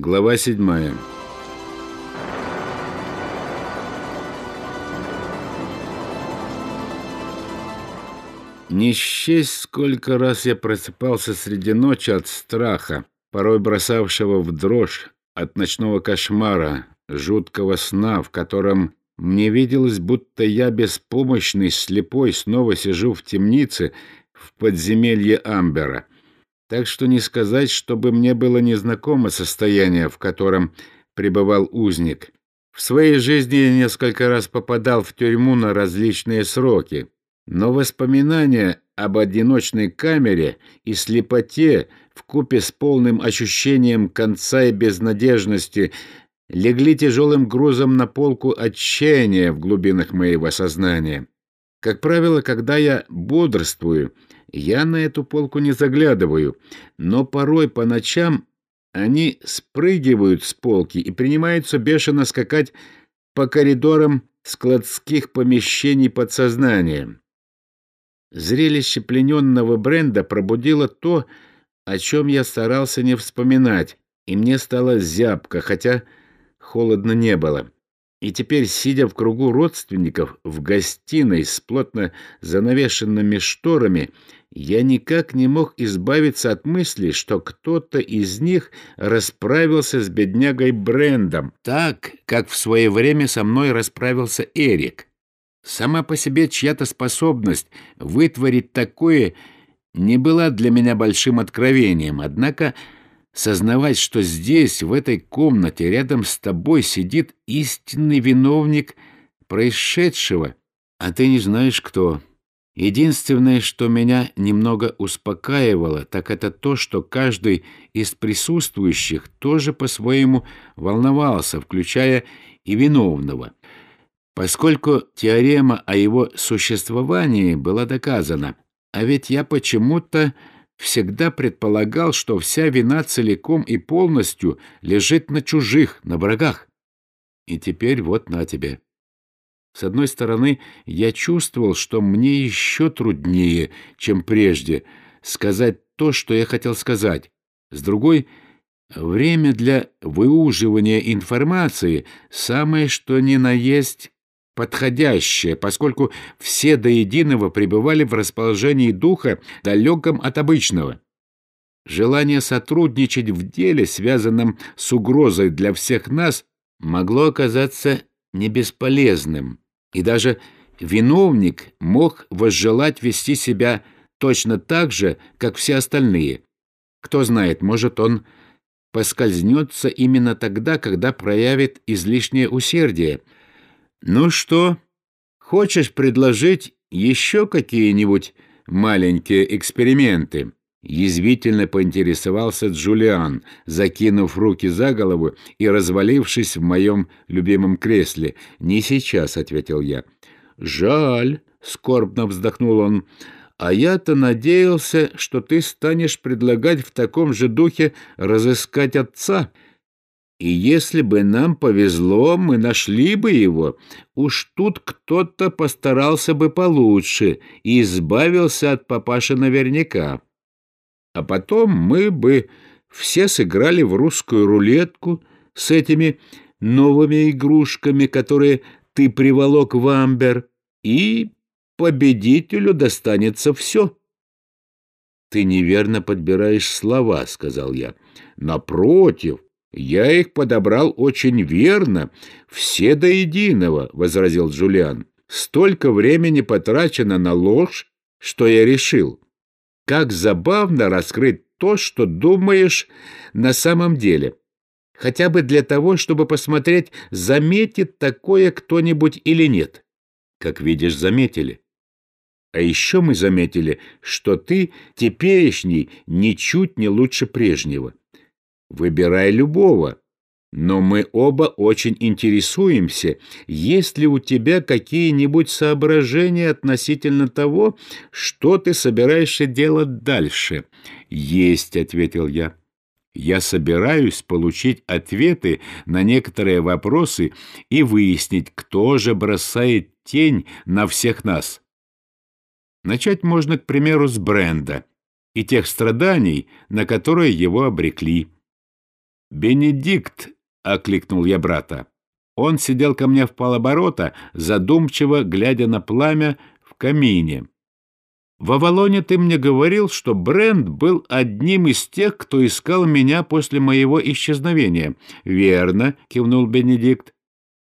Глава седьмая. Не счесть, сколько раз я просыпался среди ночи от страха, порой бросавшего в дрожь от ночного кошмара, жуткого сна, в котором мне виделось, будто я беспомощный, слепой, снова сижу в темнице в подземелье Амбера. Так что не сказать, чтобы мне было незнакомо состояние, в котором пребывал узник. В своей жизни я несколько раз попадал в тюрьму на различные сроки, но воспоминания об одиночной камере и слепоте в купе с полным ощущением конца и безнадежности легли тяжелым грузом на полку отчаяния в глубинах моего сознания. Как правило, когда я бодрствую, я на эту полку не заглядываю, но порой по ночам они спрыгивают с полки и принимаются бешено скакать по коридорам складских помещений подсознания. Зрелище плененного бренда пробудило то, о чем я старался не вспоминать, и мне стало зябко, хотя холодно не было. И теперь, сидя в кругу родственников в гостиной с плотно занавешенными шторами, я никак не мог избавиться от мысли, что кто-то из них расправился с беднягой Брендом, так, как в свое время со мной расправился Эрик. Сама по себе чья-то способность вытворить такое не была для меня большим откровением, однако сознавать, что здесь, в этой комнате, рядом с тобой сидит истинный виновник происшедшего, а ты не знаешь кто. Единственное, что меня немного успокаивало, так это то, что каждый из присутствующих тоже по-своему волновался, включая и виновного. Поскольку теорема о его существовании была доказана, а ведь я почему-то всегда предполагал, что вся вина целиком и полностью лежит на чужих, на врагах. И теперь вот на тебе. С одной стороны, я чувствовал, что мне еще труднее, чем прежде, сказать то, что я хотел сказать. С другой, время для выуживания информации самое что ни на есть подходящее, поскольку все до единого пребывали в расположении духа, далеком от обычного. Желание сотрудничать в деле, связанном с угрозой для всех нас, могло оказаться не бесполезным, и даже виновник мог возжелать вести себя точно так же, как все остальные. Кто знает, может, он поскользнется именно тогда, когда проявит излишнее усердие — «Ну что, хочешь предложить еще какие-нибудь маленькие эксперименты?» Язвительно поинтересовался Джулиан, закинув руки за голову и развалившись в моем любимом кресле. «Не сейчас», — ответил я. «Жаль», — скорбно вздохнул он, — «а я-то надеялся, что ты станешь предлагать в таком же духе разыскать отца». И если бы нам повезло, мы нашли бы его. Уж тут кто-то постарался бы получше и избавился от папаши наверняка. А потом мы бы все сыграли в русскую рулетку с этими новыми игрушками, которые ты приволок в Амбер, и победителю достанется все. — Ты неверно подбираешь слова, — сказал я. — Напротив, «Я их подобрал очень верно, все до единого», — возразил Джулиан. «Столько времени потрачено на ложь, что я решил. Как забавно раскрыть то, что думаешь на самом деле. Хотя бы для того, чтобы посмотреть, заметит такое кто-нибудь или нет. Как видишь, заметили. А еще мы заметили, что ты теперешний ничуть не лучше прежнего. Выбирай любого. Но мы оба очень интересуемся, есть ли у тебя какие-нибудь соображения относительно того, что ты собираешься делать дальше. Есть, ответил я. Я собираюсь получить ответы на некоторые вопросы и выяснить, кто же бросает тень на всех нас. Начать можно, к примеру, с Бренда и тех страданий, на которые его обрекли. «Бенедикт!» — окликнул я брата. Он сидел ко мне в полоборота, задумчиво глядя на пламя в камине. В Авалоне ты мне говорил, что Брент был одним из тех, кто искал меня после моего исчезновения. Верно, кивнул Бенедикт.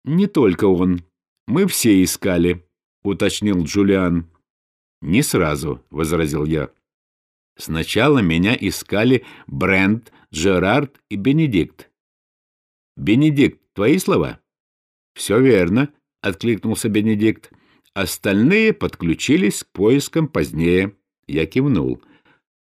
Не только он. Мы все искали, уточнил Джулиан. Не сразу, возразил я. Сначала меня искали Брент, Джерард и Бенедикт. Бенедикт, твои слова? Все верно, откликнулся Бенедикт. Остальные подключились к поискам позднее. Я кивнул.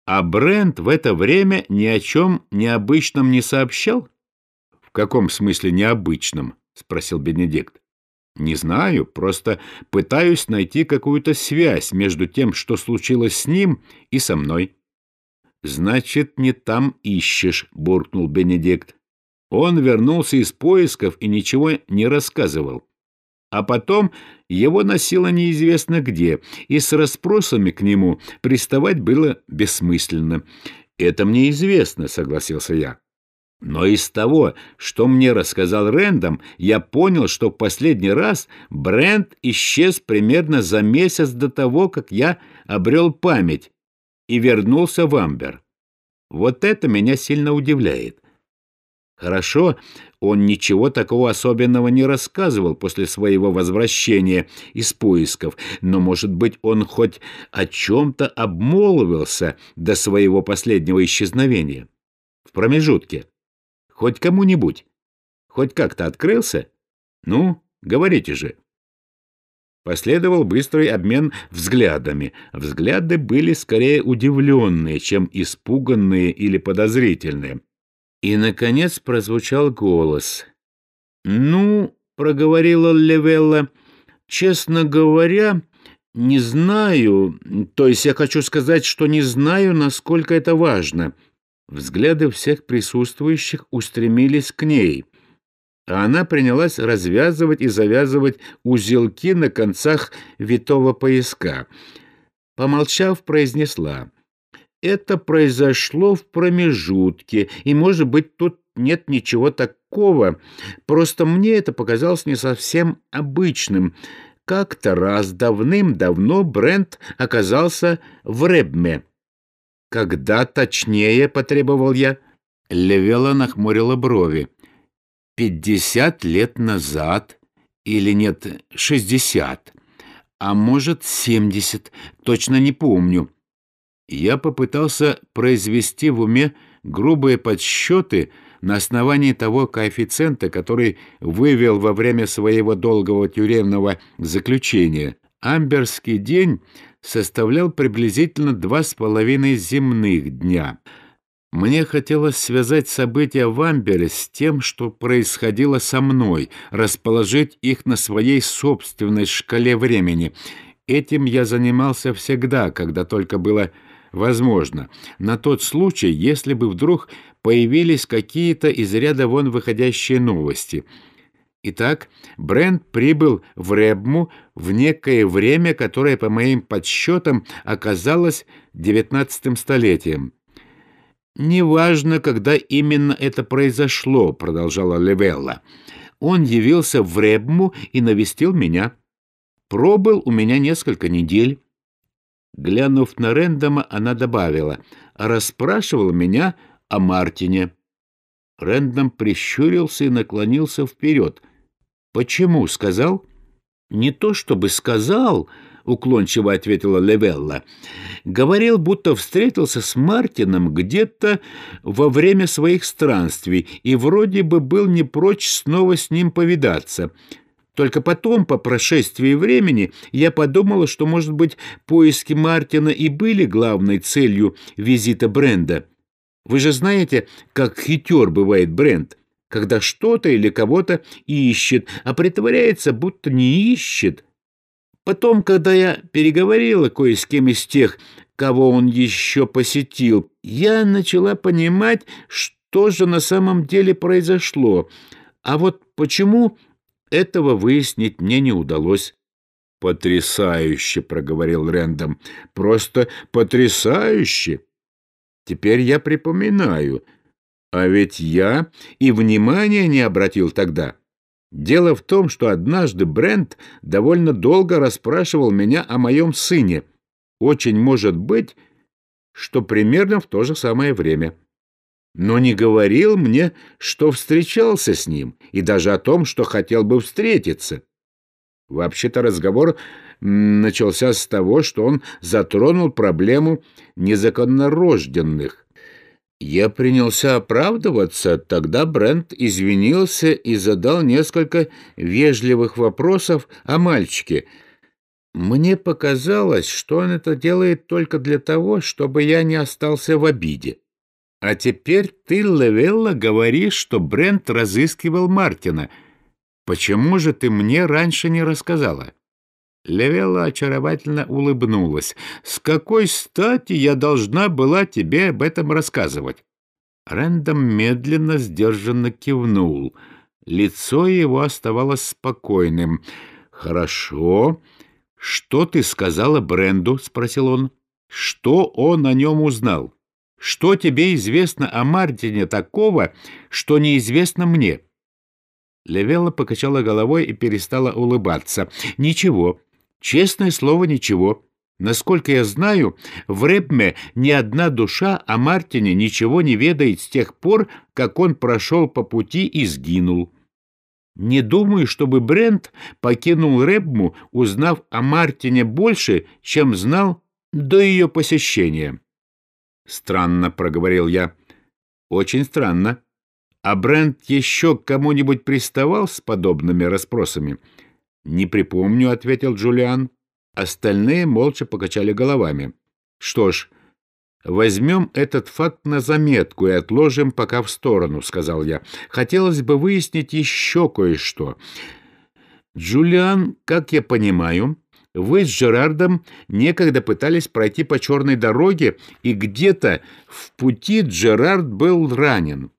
А Брент в это время ни о чем необычном не сообщал? — В каком смысле необычном? — спросил Бенедикт. — Не знаю, просто пытаюсь найти какую-то связь между тем, что случилось с ним и со мной. — Значит, не там ищешь, — буркнул Бенедикт. Он вернулся из поисков и ничего не рассказывал а потом его носило неизвестно где, и с расспросами к нему приставать было бессмысленно. «Это мне известно», — согласился я. Но из того, что мне рассказал Рэндом, я понял, что в последний раз Брент исчез примерно за месяц до того, как я обрел память и вернулся в Амбер. Вот это меня сильно удивляет. Хорошо, он ничего такого особенного не рассказывал после своего возвращения из поисков, но, может быть, он хоть о чем-то обмолвился до своего последнего исчезновения. В промежутке. Хоть кому-нибудь. Хоть как-то открылся? Ну, говорите же. Последовал быстрый обмен взглядами. Взгляды были скорее удивленные, чем испуганные или подозрительные. И, наконец, прозвучал голос. «Ну, — проговорила Левелла, — честно говоря, не знаю, то есть я хочу сказать, что не знаю, насколько это важно». Взгляды всех присутствующих устремились к ней, а она принялась развязывать и завязывать узелки на концах витого пояска. Помолчав, произнесла — это произошло в промежутке, и, может быть, тут нет ничего такого. Просто мне это показалось не совсем обычным. Как-то раз давным-давно Брент оказался в Ребме. «Когда точнее?» — потребовал я. Левела нахмурила брови. «Пятьдесят лет назад, или нет, шестьдесят, а может, семьдесят, точно не помню». Я попытался произвести в уме грубые подсчеты на основании того коэффициента, который вывел во время своего долгого тюремного заключения. Амберский день составлял приблизительно два с половиной земных дня. Мне хотелось связать события в Амбере с тем, что происходило со мной, расположить их на своей собственной шкале времени. Этим я занимался всегда, когда только было Возможно, на тот случай, если бы вдруг появились какие-то из ряда вон выходящие новости. Итак, Брент прибыл в Ребму в некое время, которое, по моим подсчетам, оказалось девятнадцатым столетием. «Неважно, когда именно это произошло», — продолжала Левелла. «Он явился в Ребму и навестил меня. Пробыл у меня несколько недель». Глянув на Рэндома, она добавила, расспрашивал меня о Мартине. Рэндом прищурился и наклонился вперед. «Почему?» — сказал. «Не то чтобы сказал», — уклончиво ответила Левелла. «Говорил, будто встретился с Мартином где-то во время своих странствий и вроде бы был не прочь снова с ним повидаться». Только потом, по прошествии времени, я подумала, что, может быть, поиски Мартина и были главной целью визита Бренда. Вы же знаете, как хитер бывает Бренд, когда что-то или кого-то ищет, а притворяется, будто не ищет. Потом, когда я переговорила кое с кем из тех, кого он еще посетил, я начала понимать, что же на самом деле произошло. А вот почему этого выяснить мне не удалось. «Потрясающе!» — проговорил Рэндом. «Просто потрясающе!» «Теперь я припоминаю. А ведь я и внимания не обратил тогда. Дело в том, что однажды Брент довольно долго расспрашивал меня о моем сыне. Очень может быть, что примерно в то же самое время. Но не говорил мне, что встречался с ним, и даже о том, что хотел бы встретиться. Вообще-то разговор начался с того, что он затронул проблему незаконнорожденных. Я принялся оправдываться, тогда Брент извинился и задал несколько вежливых вопросов о мальчике. Мне показалось, что он это делает только для того, чтобы я не остался в обиде. А теперь ты, Левелла, говоришь, что Брент разыскивал Мартина. Почему же ты мне раньше не рассказала? Левелла очаровательно улыбнулась. «С какой стати я должна была тебе об этом рассказывать?» Рэндом медленно, сдержанно кивнул. Лицо его оставалось спокойным. «Хорошо. Что ты сказала Бренду?» — спросил он. «Что он о нем узнал? Что тебе известно о Мартине такого, что неизвестно мне?» Левелла покачала головой и перестала улыбаться. «Ничего. Честное слово, ничего. Насколько я знаю, в Ребме ни одна душа о Мартине ничего не ведает с тех пор, как он прошел по пути и сгинул. Не думаю, чтобы Брент покинул Ребму, узнав о Мартине больше, чем знал до ее посещения. «Странно», — проговорил я. «Очень странно. А Брент еще к кому-нибудь приставал с подобными расспросами?» «Не припомню», — ответил Джулиан. Остальные молча покачали головами. «Что ж, возьмем этот факт на заметку и отложим пока в сторону», — сказал я. «Хотелось бы выяснить еще кое-что. Джулиан, как я понимаю, вы с Джерардом некогда пытались пройти по черной дороге, и где-то в пути Джерард был ранен.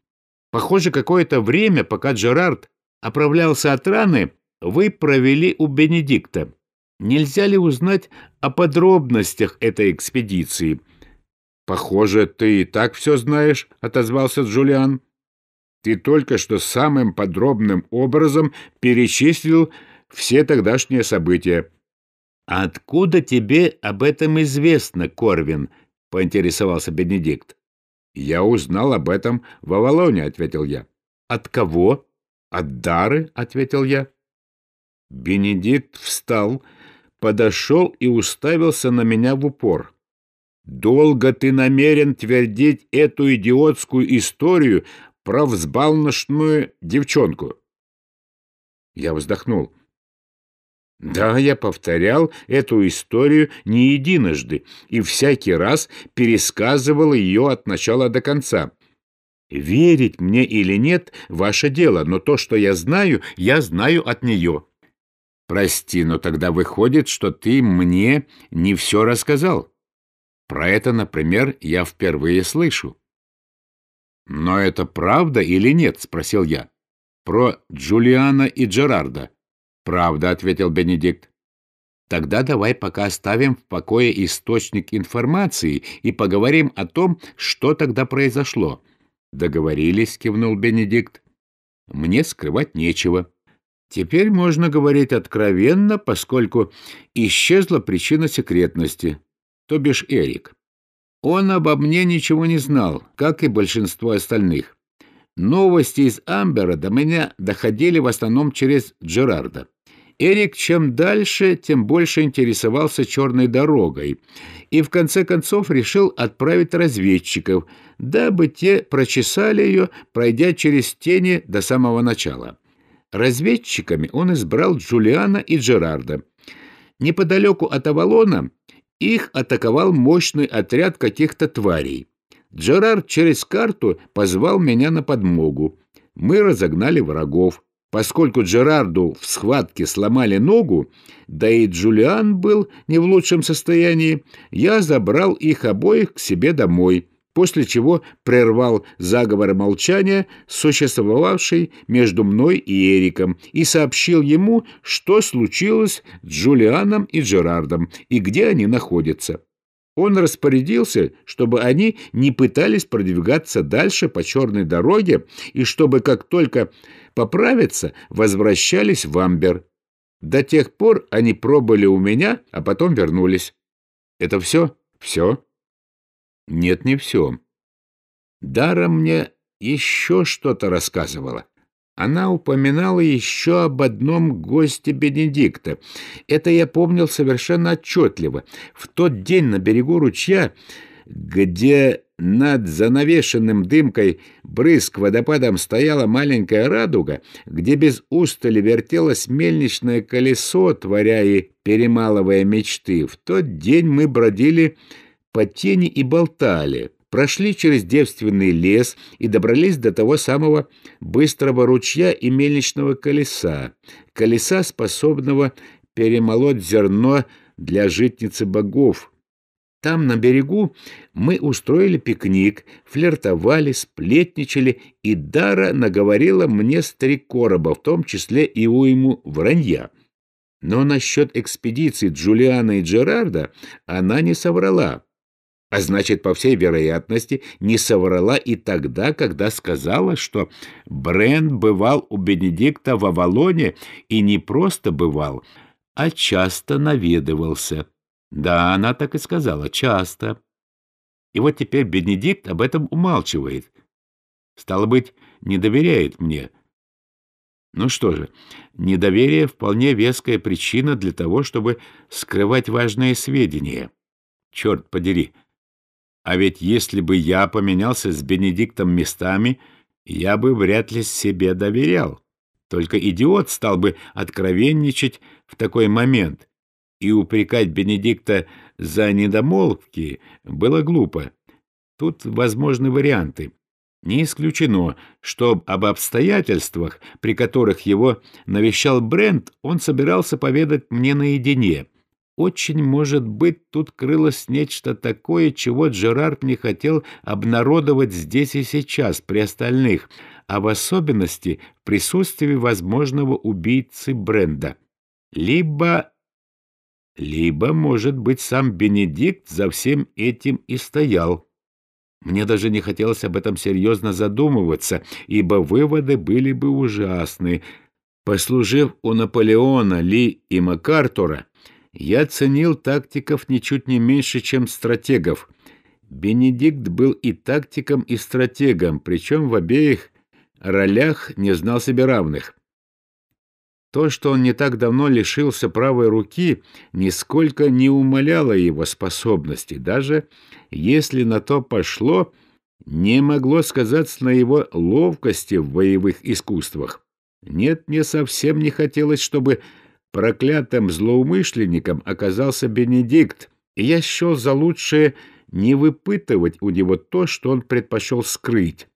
Похоже, какое-то время, пока Джерард оправлялся от раны, вы провели у Бенедикта. Нельзя ли узнать о подробностях этой экспедиции? — Похоже, ты и так все знаешь, — отозвался Джулиан. — Ты только что самым подробным образом перечислил все тогдашние события. — Откуда тебе об этом известно, Корвин? — поинтересовался Бенедикт. — Я узнал об этом в Авалоне, — ответил я. — От кого? — От Дары, — ответил я. Бенедикт встал, подошел и уставился на меня в упор. «Долго ты намерен твердить эту идиотскую историю про взбалношную девчонку?» Я вздохнул. Да, я повторял эту историю не единожды и всякий раз пересказывал ее от начала до конца. Верить мне или нет — ваше дело, но то, что я знаю, я знаю от нее. Прости, но тогда выходит, что ты мне не все рассказал. Про это, например, я впервые слышу. Но это правда или нет? Спросил я. Про Джулиана и Джерарда. Правда, ответил Бенедикт. Тогда давай пока оставим в покое источник информации и поговорим о том, что тогда произошло. Договорились, кивнул Бенедикт. Мне скрывать нечего. Теперь можно говорить откровенно, поскольку исчезла причина секретности, то бишь Эрик. Он обо мне ничего не знал, как и большинство остальных. Новости из Амбера до меня доходили в основном через Джерарда. Эрик чем дальше, тем больше интересовался черной дорогой и в конце концов решил отправить разведчиков, дабы те прочесали ее, пройдя через тени до самого начала. Разведчиками он избрал Джулиана и Джерарда. Неподалеку от Авалона их атаковал мощный отряд каких-то тварей. Джерард через карту позвал меня на подмогу. Мы разогнали врагов. Поскольку Джерарду в схватке сломали ногу, да и Джулиан был не в лучшем состоянии, я забрал их обоих к себе домой после чего прервал заговор молчания, существовавший между мной и Эриком, и сообщил ему, что случилось с Джулианом и Джерардом и где они находятся. Он распорядился, чтобы они не пытались продвигаться дальше по черной дороге и чтобы, как только поправятся, возвращались в Амбер. До тех пор они пробыли у меня, а потом вернулись. Это все? Все? Нет, не все. Дара мне еще что-то рассказывала. Она упоминала еще об одном госте Бенедикта. Это я помнил совершенно отчетливо. В тот день на берегу ручья, где над занавешенным дымкой брызг водопадом стояла маленькая радуга, где без устали вертелось мельничное колесо, творя и перемалывая мечты, в тот день мы бродили по тени и болтали прошли через девственный лес и добрались до того самого быстрого ручья и мельничного колеса, колеса, способного перемолоть зерно для житницы богов. Там, на берегу, мы устроили пикник, флиртовали, сплетничали, и Дара наговорила мне с три короба, в том числе и уйму вранья. Но насчет экспедиции Джулиана и Джерарда она не соврала а значит, по всей вероятности, не соврала и тогда, когда сказала, что Брент бывал у Бенедикта в Авалоне и не просто бывал, а часто наведывался. Да, она так и сказала, часто. И вот теперь Бенедикт об этом умалчивает. Стало быть, не доверяет мне. Ну что же, недоверие вполне веская причина для того, чтобы скрывать важные сведения. Черт подери! А ведь если бы я поменялся с Бенедиктом местами, я бы вряд ли себе доверял. Только идиот стал бы откровенничать в такой момент. И упрекать Бенедикта за недомолвки было глупо. Тут возможны варианты. Не исключено, что об обстоятельствах, при которых его навещал Брент, он собирался поведать мне наедине — очень, может быть, тут крылось нечто такое, чего Джерард не хотел обнародовать здесь и сейчас, при остальных, а в особенности в присутствии возможного убийцы Бренда. Либо... Либо, может быть, сам Бенедикт за всем этим и стоял. Мне даже не хотелось об этом серьезно задумываться, ибо выводы были бы ужасны. Послужив у Наполеона, Ли и МакАртура, я ценил тактиков ничуть не меньше, чем стратегов. Бенедикт был и тактиком, и стратегом, причем в обеих ролях не знал себе равных. То, что он не так давно лишился правой руки, нисколько не умаляло его способностей, даже если на то пошло, не могло сказаться на его ловкости в боевых искусствах. Нет, мне совсем не хотелось, чтобы Проклятым злоумышленником оказался Бенедикт, и я счел за лучшее не выпытывать у него то, что он предпочел скрыть.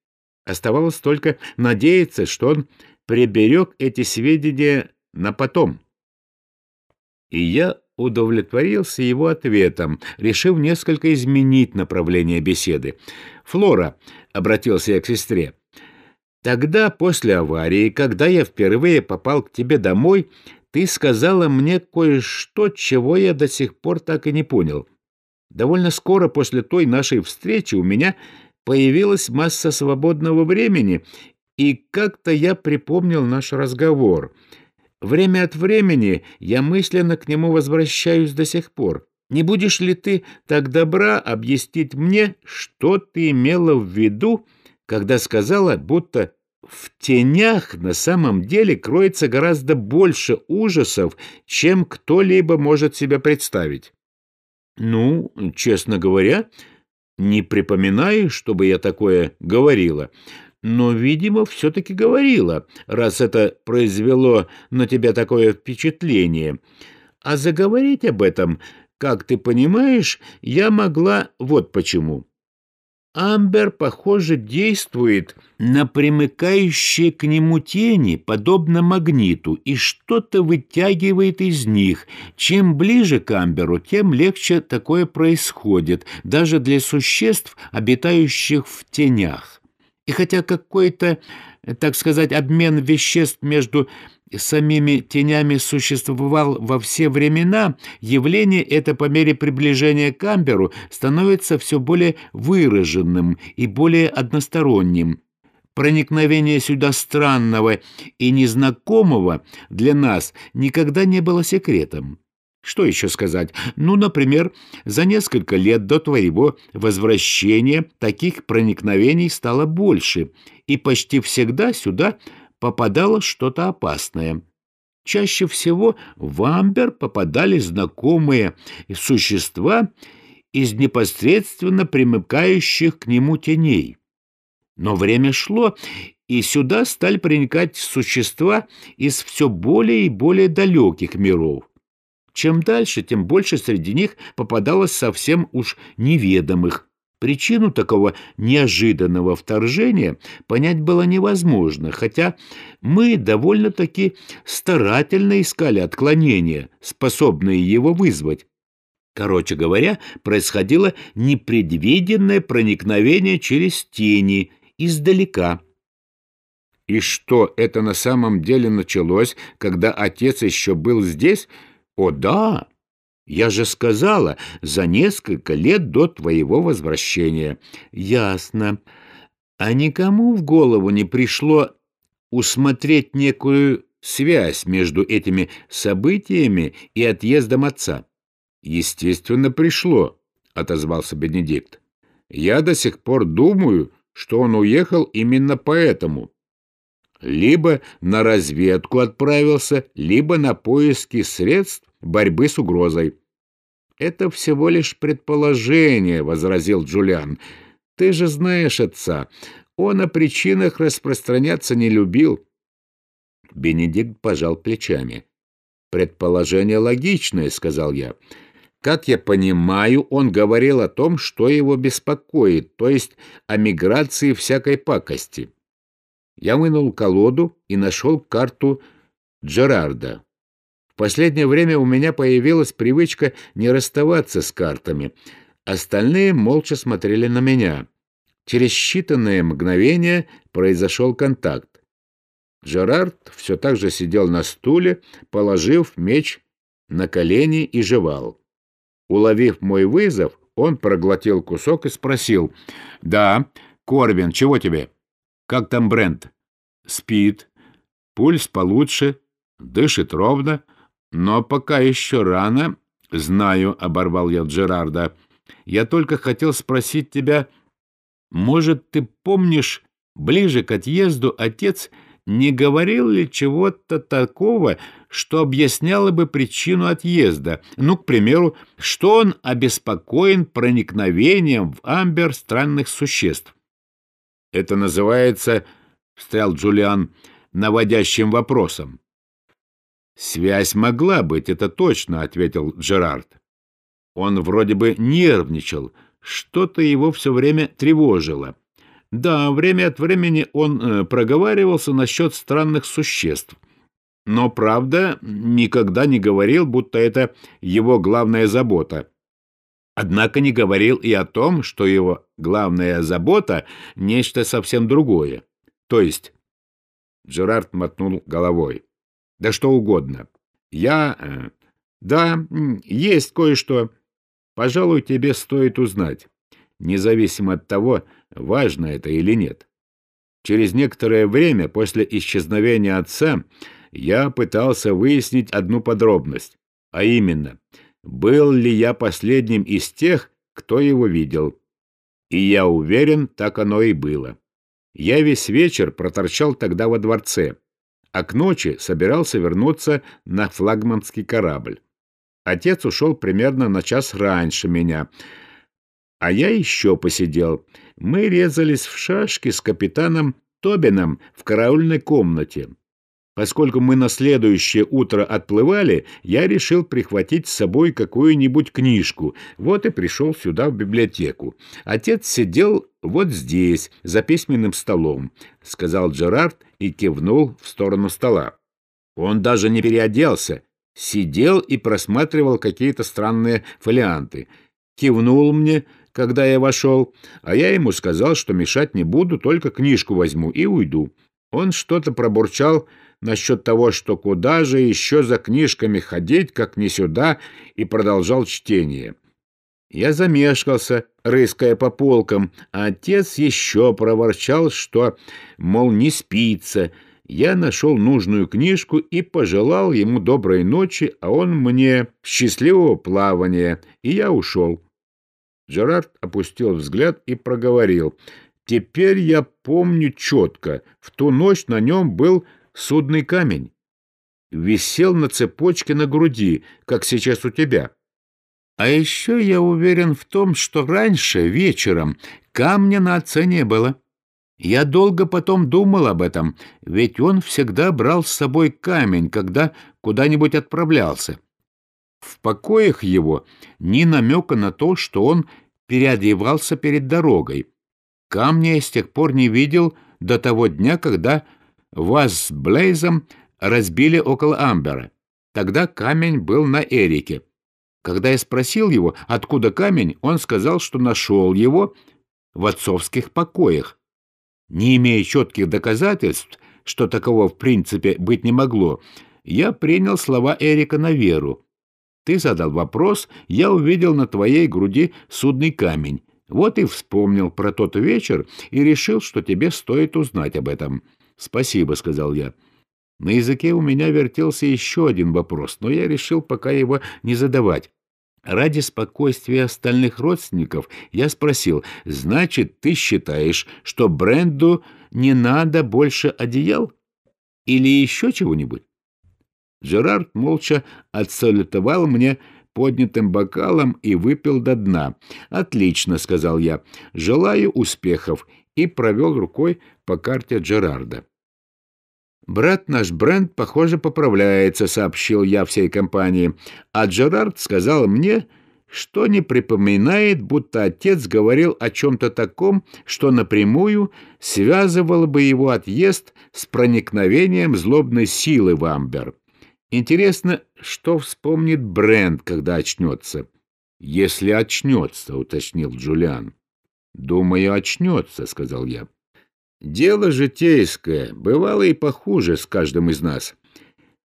Оставалось только надеяться, что он приберег эти сведения на потом. И я удовлетворился его ответом, решив несколько изменить направление беседы. «Флора», — обратился я к сестре, — «тогда, после аварии, когда я впервые попал к тебе домой, ты сказала мне кое-что, чего я до сих пор так и не понял. Довольно скоро после той нашей встречи у меня появилась масса свободного времени, и как-то я припомнил наш разговор. Время от времени я мысленно к нему возвращаюсь до сих пор. Не будешь ли ты так добра объяснить мне, что ты имела в виду, когда сказала, будто в тенях на самом деле кроется гораздо больше ужасов, чем кто-либо может себе представить. Ну, честно говоря, не припоминаю, чтобы я такое говорила. Но, видимо, все-таки говорила, раз это произвело на тебя такое впечатление. А заговорить об этом, как ты понимаешь, я могла вот почему. Амбер, похоже, действует на примыкающие к нему тени, подобно магниту, и что-то вытягивает из них. Чем ближе к Амберу, тем легче такое происходит, даже для существ, обитающих в тенях. И хотя какой-то, так сказать, обмен веществ между самими тенями существовал во все времена, явление это по мере приближения к Амберу становится все более выраженным и более односторонним. Проникновение сюда странного и незнакомого для нас никогда не было секретом. Что еще сказать? Ну, например, за несколько лет до твоего возвращения таких проникновений стало больше, и почти всегда сюда попадало что-то опасное. Чаще всего в Амбер попадали знакомые существа из непосредственно примыкающих к нему теней. Но время шло, и сюда стали проникать существа из все более и более далеких миров. Чем дальше, тем больше среди них попадалось совсем уж неведомых. Причину такого неожиданного вторжения понять было невозможно, хотя мы довольно-таки старательно искали отклонения, способные его вызвать. Короче говоря, происходило непредвиденное проникновение через тени издалека. И что это на самом деле началось, когда отец еще был здесь? О, да! Я же сказала, за несколько лет до твоего возвращения. Ясно. А никому в голову не пришло усмотреть некую связь между этими событиями и отъездом отца? Естественно, пришло, отозвался Бенедикт. Я до сих пор думаю, что он уехал именно поэтому. Либо на разведку отправился, либо на поиски средств борьбы с угрозой. «Это всего лишь предположение», — возразил Джулиан. «Ты же знаешь отца. Он о причинах распространяться не любил». Бенедикт пожал плечами. «Предположение логичное», — сказал я. «Как я понимаю, он говорил о том, что его беспокоит, то есть о миграции всякой пакости». Я вынул колоду и нашел карту Джерарда последнее время у меня появилась привычка не расставаться с картами. Остальные молча смотрели на меня. Через считанные мгновения произошел контакт. Джерард все так же сидел на стуле, положив меч на колени и жевал. Уловив мой вызов, он проглотил кусок и спросил. — Да, Корвин, чего тебе? Как там Брент? — Спит. Пульс получше, дышит ровно. — но пока еще рано. Знаю, — оборвал я Джерарда. Я только хотел спросить тебя, может, ты помнишь, ближе к отъезду отец не говорил ли чего-то такого, что объясняло бы причину отъезда? Ну, к примеру, что он обеспокоен проникновением в Амбер странных существ. — Это называется, — встрял Джулиан, — наводящим вопросом. «Связь могла быть, это точно», — ответил Джерард. Он вроде бы нервничал, что-то его все время тревожило. Да, время от времени он э, проговаривался насчет странных существ. Но, правда, никогда не говорил, будто это его главная забота. Однако не говорил и о том, что его главная забота — нечто совсем другое. То есть... Джерард мотнул головой да что угодно. Я... Э, да, есть кое-что. Пожалуй, тебе стоит узнать, независимо от того, важно это или нет. Через некоторое время после исчезновения отца я пытался выяснить одну подробность, а именно, был ли я последним из тех, кто его видел. И я уверен, так оно и было. Я весь вечер проторчал тогда во дворце, а к ночи собирался вернуться на флагманский корабль. Отец ушел примерно на час раньше меня, а я еще посидел. Мы резались в шашки с капитаном Тобином в караульной комнате. Поскольку мы на следующее утро отплывали, я решил прихватить с собой какую-нибудь книжку. Вот и пришел сюда в библиотеку. Отец сидел вот здесь, за письменным столом, — сказал Джерард и кивнул в сторону стола. Он даже не переоделся, сидел и просматривал какие-то странные фолианты. Кивнул мне, когда я вошел, а я ему сказал, что мешать не буду, только книжку возьму и уйду. Он что-то пробурчал насчет того, что куда же еще за книжками ходить, как не сюда, и продолжал чтение. Я замешкался, рыская по полкам, а отец еще проворчал, что, мол, не спится. Я нашел нужную книжку и пожелал ему доброй ночи, а он мне счастливого плавания, и я ушел. Джерард опустил взгляд и проговорил. «Теперь я помню четко. В ту ночь на нем был судный камень. Висел на цепочке на груди, как сейчас у тебя. А еще я уверен в том, что раньше, вечером, камня на отце не было. Я долго потом думал об этом, ведь он всегда брал с собой камень, когда куда-нибудь отправлялся. В покоях его ни намека на то, что он переодевался перед дорогой. Камня я с тех пор не видел до того дня, когда вас с Блейзом разбили около Амбера. Тогда камень был на Эрике. Когда я спросил его, откуда камень, он сказал, что нашел его в отцовских покоях. Не имея четких доказательств, что такого в принципе быть не могло, я принял слова Эрика на веру. Ты задал вопрос, я увидел на твоей груди судный камень. Вот и вспомнил про тот вечер и решил, что тебе стоит узнать об этом. «Спасибо», — сказал я. На языке у меня вертелся еще один вопрос, но я решил пока его не задавать. Ради спокойствия остальных родственников я спросил, «Значит, ты считаешь, что Бренду не надо больше одеял? Или еще чего-нибудь?» Джерард молча отсалютовал мне поднятым бокалом и выпил до дна. «Отлично», — сказал я, — «желаю успехов», и провел рукой по карте Джерарда. «Брат наш Брент, похоже, поправляется», — сообщил я всей компании. А Джерард сказал мне, что не припоминает, будто отец говорил о чем-то таком, что напрямую связывало бы его отъезд с проникновением злобной силы в Амбер. Интересно, что вспомнит Брент, когда очнется? «Если очнется», — уточнил Джулиан. «Думаю, очнется», — сказал я. Дело житейское, бывало и похуже с каждым из нас.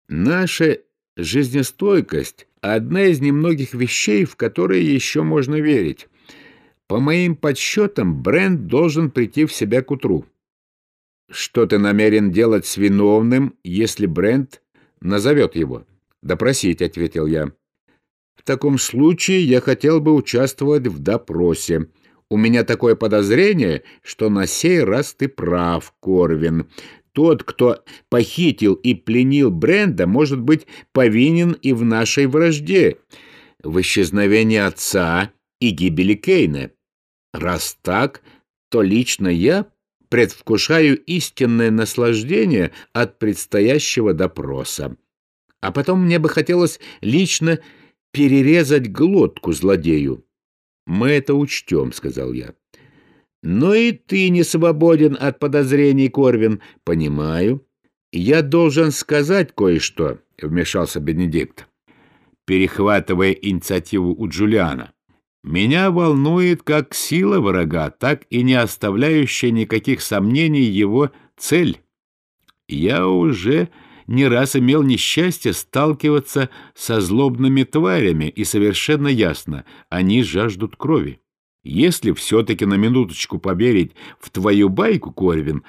Наша жизнестойкость — одна из немногих вещей, в которые еще можно верить. По моим подсчетам, Брент должен прийти в себя к утру. Что ты намерен делать с виновным, если Брент назовет его? Допросить, — ответил я. В таком случае я хотел бы участвовать в допросе. У меня такое подозрение, что на сей раз ты прав, Корвин. Тот, кто похитил и пленил Бренда, может быть повинен и в нашей вражде, в исчезновении отца и гибели Кейна. Раз так, то лично я предвкушаю истинное наслаждение от предстоящего допроса. А потом мне бы хотелось лично перерезать глотку злодею. «Мы это учтем», — сказал я. «Но и ты не свободен от подозрений, Корвин. Понимаю. Я должен сказать кое-что», — вмешался Бенедикт, перехватывая инициативу у Джулиана. «Меня волнует как сила врага, так и не оставляющая никаких сомнений его цель. Я уже не раз имел несчастье сталкиваться со злобными тварями, и совершенно ясно, они жаждут крови. Если все-таки на минуточку поверить в твою байку, Корвин,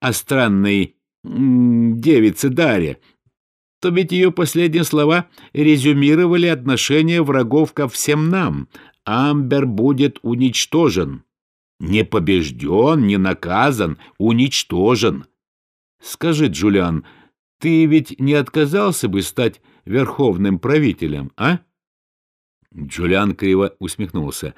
о странной девице Даре, то ведь ее последние слова резюмировали отношение врагов ко всем нам. Амбер будет уничтожен. Не побежден, не наказан, уничтожен. Скажи, Джулиан, — ты ведь не отказался бы стать верховным правителем, а? Джулиан криво усмехнулся.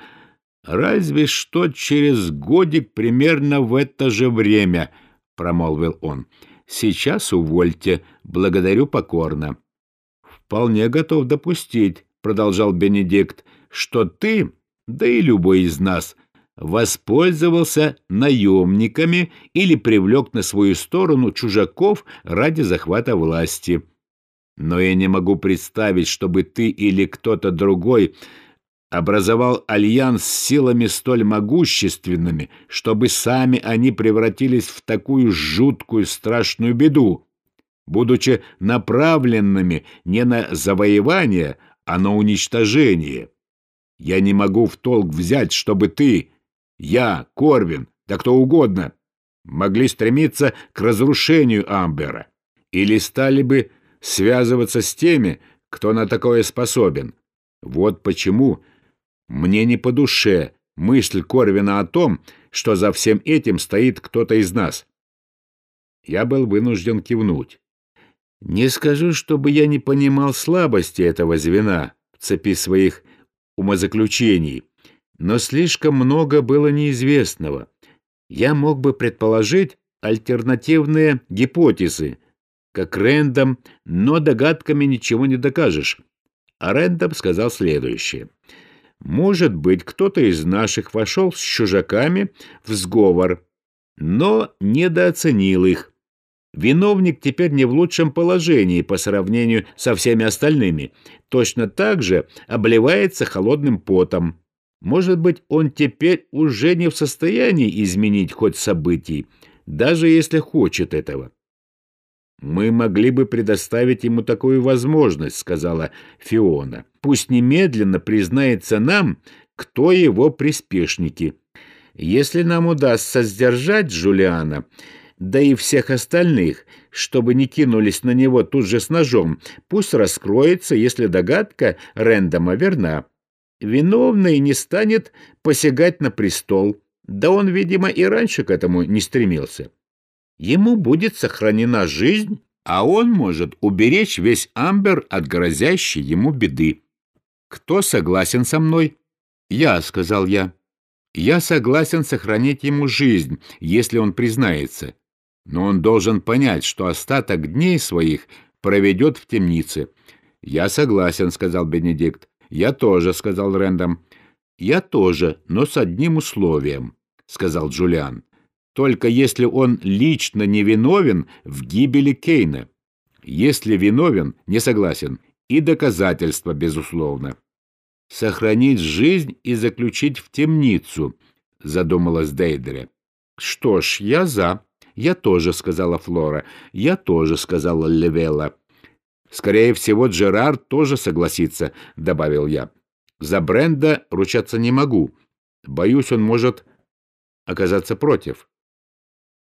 «Разве что через годик примерно в это же время», — промолвил он. «Сейчас увольте, благодарю покорно». «Вполне готов допустить», — продолжал Бенедикт, «что ты, да и любой из нас, воспользовался наемниками или привлек на свою сторону чужаков ради захвата власти. Но я не могу представить, чтобы ты или кто-то другой образовал альянс с силами столь могущественными, чтобы сами они превратились в такую жуткую страшную беду, будучи направленными не на завоевание, а на уничтожение. Я не могу в толк взять, чтобы ты, я, Корвин, да кто угодно, могли стремиться к разрушению Амбера или стали бы связываться с теми, кто на такое способен. Вот почему мне не по душе мысль Корвина о том, что за всем этим стоит кто-то из нас. Я был вынужден кивнуть. Не скажу, чтобы я не понимал слабости этого звена в цепи своих умозаключений, но слишком много было неизвестного. Я мог бы предположить альтернативные гипотезы, как Рэндом, но догадками ничего не докажешь. А Рэндом сказал следующее. «Может быть, кто-то из наших вошел с чужаками в сговор, но недооценил их. Виновник теперь не в лучшем положении по сравнению со всеми остальными. Точно так же обливается холодным потом. Может быть, он теперь уже не в состоянии изменить ход событий, даже если хочет этого. «Мы могли бы предоставить ему такую возможность», — сказала Фиона. «Пусть немедленно признается нам, кто его приспешники. Если нам удастся сдержать Джулиана, да и всех остальных, чтобы не кинулись на него тут же с ножом, пусть раскроется, если догадка Рэндома верна. Виновный не станет посягать на престол, да он, видимо, и раньше к этому не стремился. Ему будет сохранена жизнь, а он может уберечь весь Амбер от грозящей ему беды. Кто согласен со мной? Я, — сказал я. Я согласен сохранить ему жизнь, если он признается но он должен понять, что остаток дней своих проведет в темнице. «Я согласен», — сказал Бенедикт. «Я тоже», — сказал Рэндом. «Я тоже, но с одним условием», — сказал Джулиан. «Только если он лично не виновен в гибели Кейна. Если виновен, не согласен. И доказательства, безусловно». «Сохранить жизнь и заключить в темницу», — задумалась Дейдре. «Что ж, я за», «Я тоже», — сказала Флора. «Я тоже», — сказала Левела. «Скорее всего, Джерард тоже согласится», — добавил я. «За Бренда ручаться не могу. Боюсь, он может оказаться против».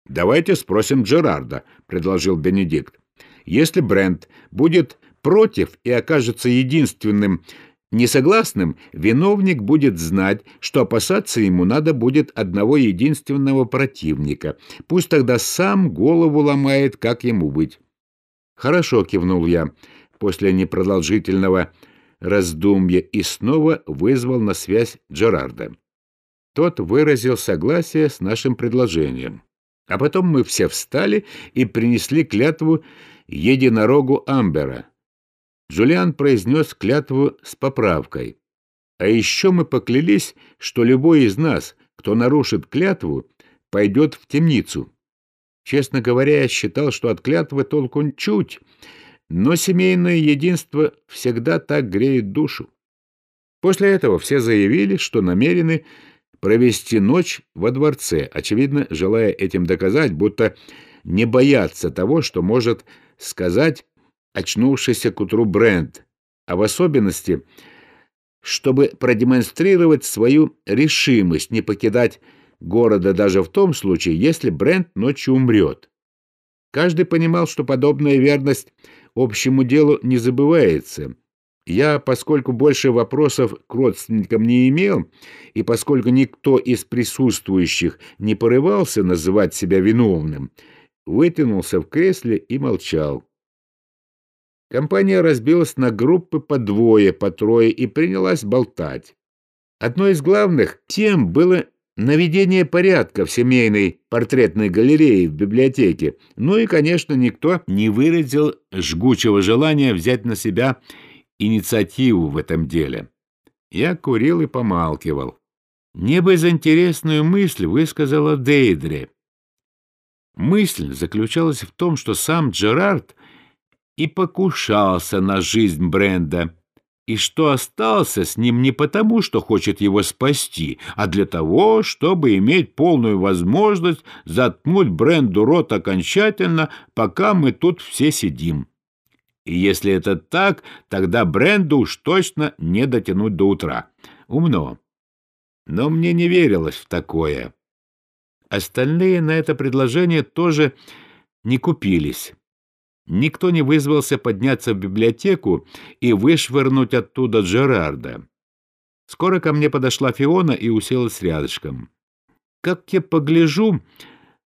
«Давайте спросим Джерарда», — предложил Бенедикт. «Если Брент будет против и окажется единственным Несогласным виновник будет знать, что опасаться ему надо будет одного единственного противника. Пусть тогда сам голову ломает, как ему быть. «Хорошо», — кивнул я после непродолжительного раздумья и снова вызвал на связь Джерарда. Тот выразил согласие с нашим предложением. А потом мы все встали и принесли клятву единорогу Амбера — Джулиан произнес клятву с поправкой. А еще мы поклялись, что любой из нас, кто нарушит клятву, пойдет в темницу. Честно говоря, я считал, что от клятвы толку чуть, но семейное единство всегда так греет душу. После этого все заявили, что намерены провести ночь во дворце, очевидно, желая этим доказать, будто не боятся того, что может сказать очнувшийся к утру Брент, а в особенности, чтобы продемонстрировать свою решимость не покидать города даже в том случае, если Брент ночью умрет. Каждый понимал, что подобная верность общему делу не забывается. Я, поскольку больше вопросов к родственникам не имел, и поскольку никто из присутствующих не порывался называть себя виновным, вытянулся в кресле и молчал. Компания разбилась на группы по двое, по трое и принялась болтать. Одной из главных тем было наведение порядка в семейной портретной галерее в библиотеке. Ну и, конечно, никто не выразил жгучего желания взять на себя инициативу в этом деле. Я курил и помалкивал. Небезынтересную мысль высказала Дейдре. Мысль заключалась в том, что сам Джерард и покушался на жизнь Бренда. И что остался с ним не потому, что хочет его спасти, а для того, чтобы иметь полную возможность заткнуть Бренду рот окончательно, пока мы тут все сидим. И если это так, тогда Бренду уж точно не дотянуть до утра. Умно. Но мне не верилось в такое. Остальные на это предложение тоже не купились. Никто не вызвался подняться в библиотеку и вышвырнуть оттуда Джерарда. Скоро ко мне подошла Фиона и уселась рядышком. «Как я погляжу,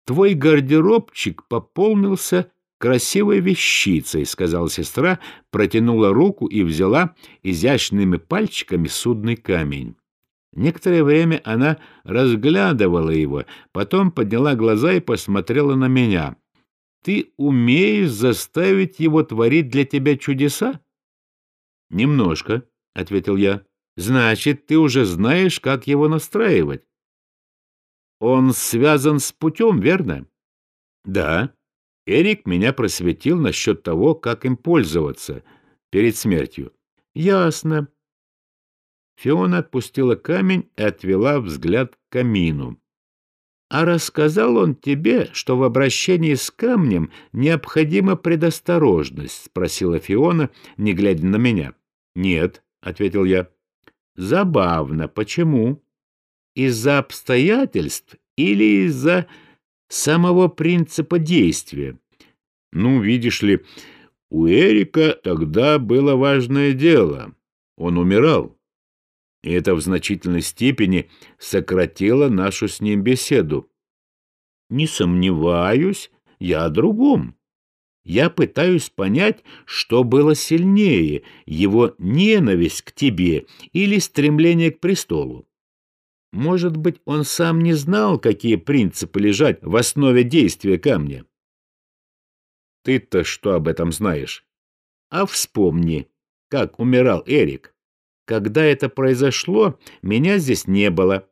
твой гардеробчик пополнился красивой вещицей», — сказала сестра, протянула руку и взяла изящными пальчиками судный камень. Некоторое время она разглядывала его, потом подняла глаза и посмотрела на меня — ты умеешь заставить его творить для тебя чудеса? — Немножко, — ответил я. — Значит, ты уже знаешь, как его настраивать. — Он связан с путем, верно? — Да. Эрик меня просветил насчет того, как им пользоваться перед смертью. — Ясно. Фиона отпустила камень и отвела взгляд к камину. А рассказал он тебе, что в обращении с камнем необходима предосторожность? — спросила Фиона, не глядя на меня. — Нет, — ответил я. — Забавно. Почему? Из-за обстоятельств или из-за самого принципа действия? — Ну, видишь ли, у Эрика тогда было важное дело. Он умирал и это в значительной степени сократило нашу с ним беседу. Не сомневаюсь, я о другом. Я пытаюсь понять, что было сильнее, его ненависть к тебе или стремление к престолу. Может быть, он сам не знал, какие принципы лежат в основе действия камня. Ты-то что об этом знаешь? А вспомни, как умирал Эрик. Когда это произошло, меня здесь не было.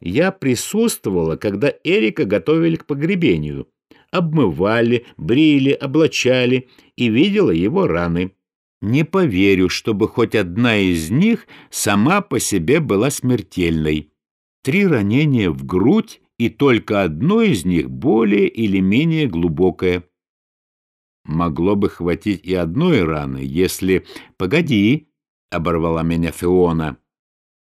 Я присутствовала, когда Эрика готовили к погребению. Обмывали, брили, облачали и видела его раны. Не поверю, чтобы хоть одна из них сама по себе была смертельной. Три ранения в грудь, и только одно из них более или менее глубокое. Могло бы хватить и одной раны, если... Погоди, оборвала меня Фиона.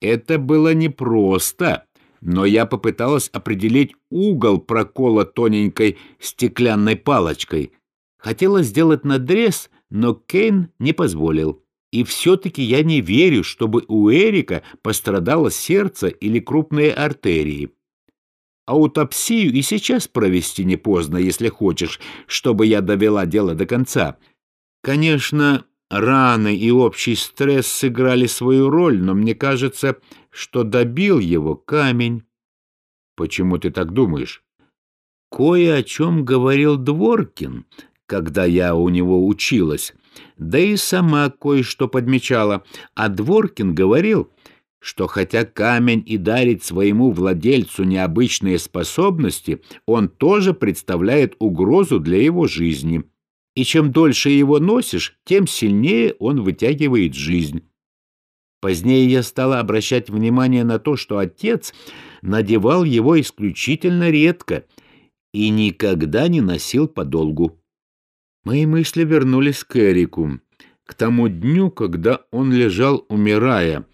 Это было непросто, но я попыталась определить угол прокола тоненькой стеклянной палочкой. Хотела сделать надрез, но Кейн не позволил. И все-таки я не верю, чтобы у Эрика пострадало сердце или крупные артерии. Аутопсию и сейчас провести не поздно, если хочешь, чтобы я довела дело до конца. Конечно, Раны и общий стресс сыграли свою роль, но мне кажется, что добил его камень. Почему ты так думаешь? Кое о чем говорил Дворкин, когда я у него училась, да и сама кое-что подмечала. А Дворкин говорил, что хотя камень и дарит своему владельцу необычные способности, он тоже представляет угрозу для его жизни и чем дольше его носишь, тем сильнее он вытягивает жизнь. Позднее я стала обращать внимание на то, что отец надевал его исключительно редко и никогда не носил подолгу. Мои мысли вернулись к Эрику, к тому дню, когда он лежал, умирая,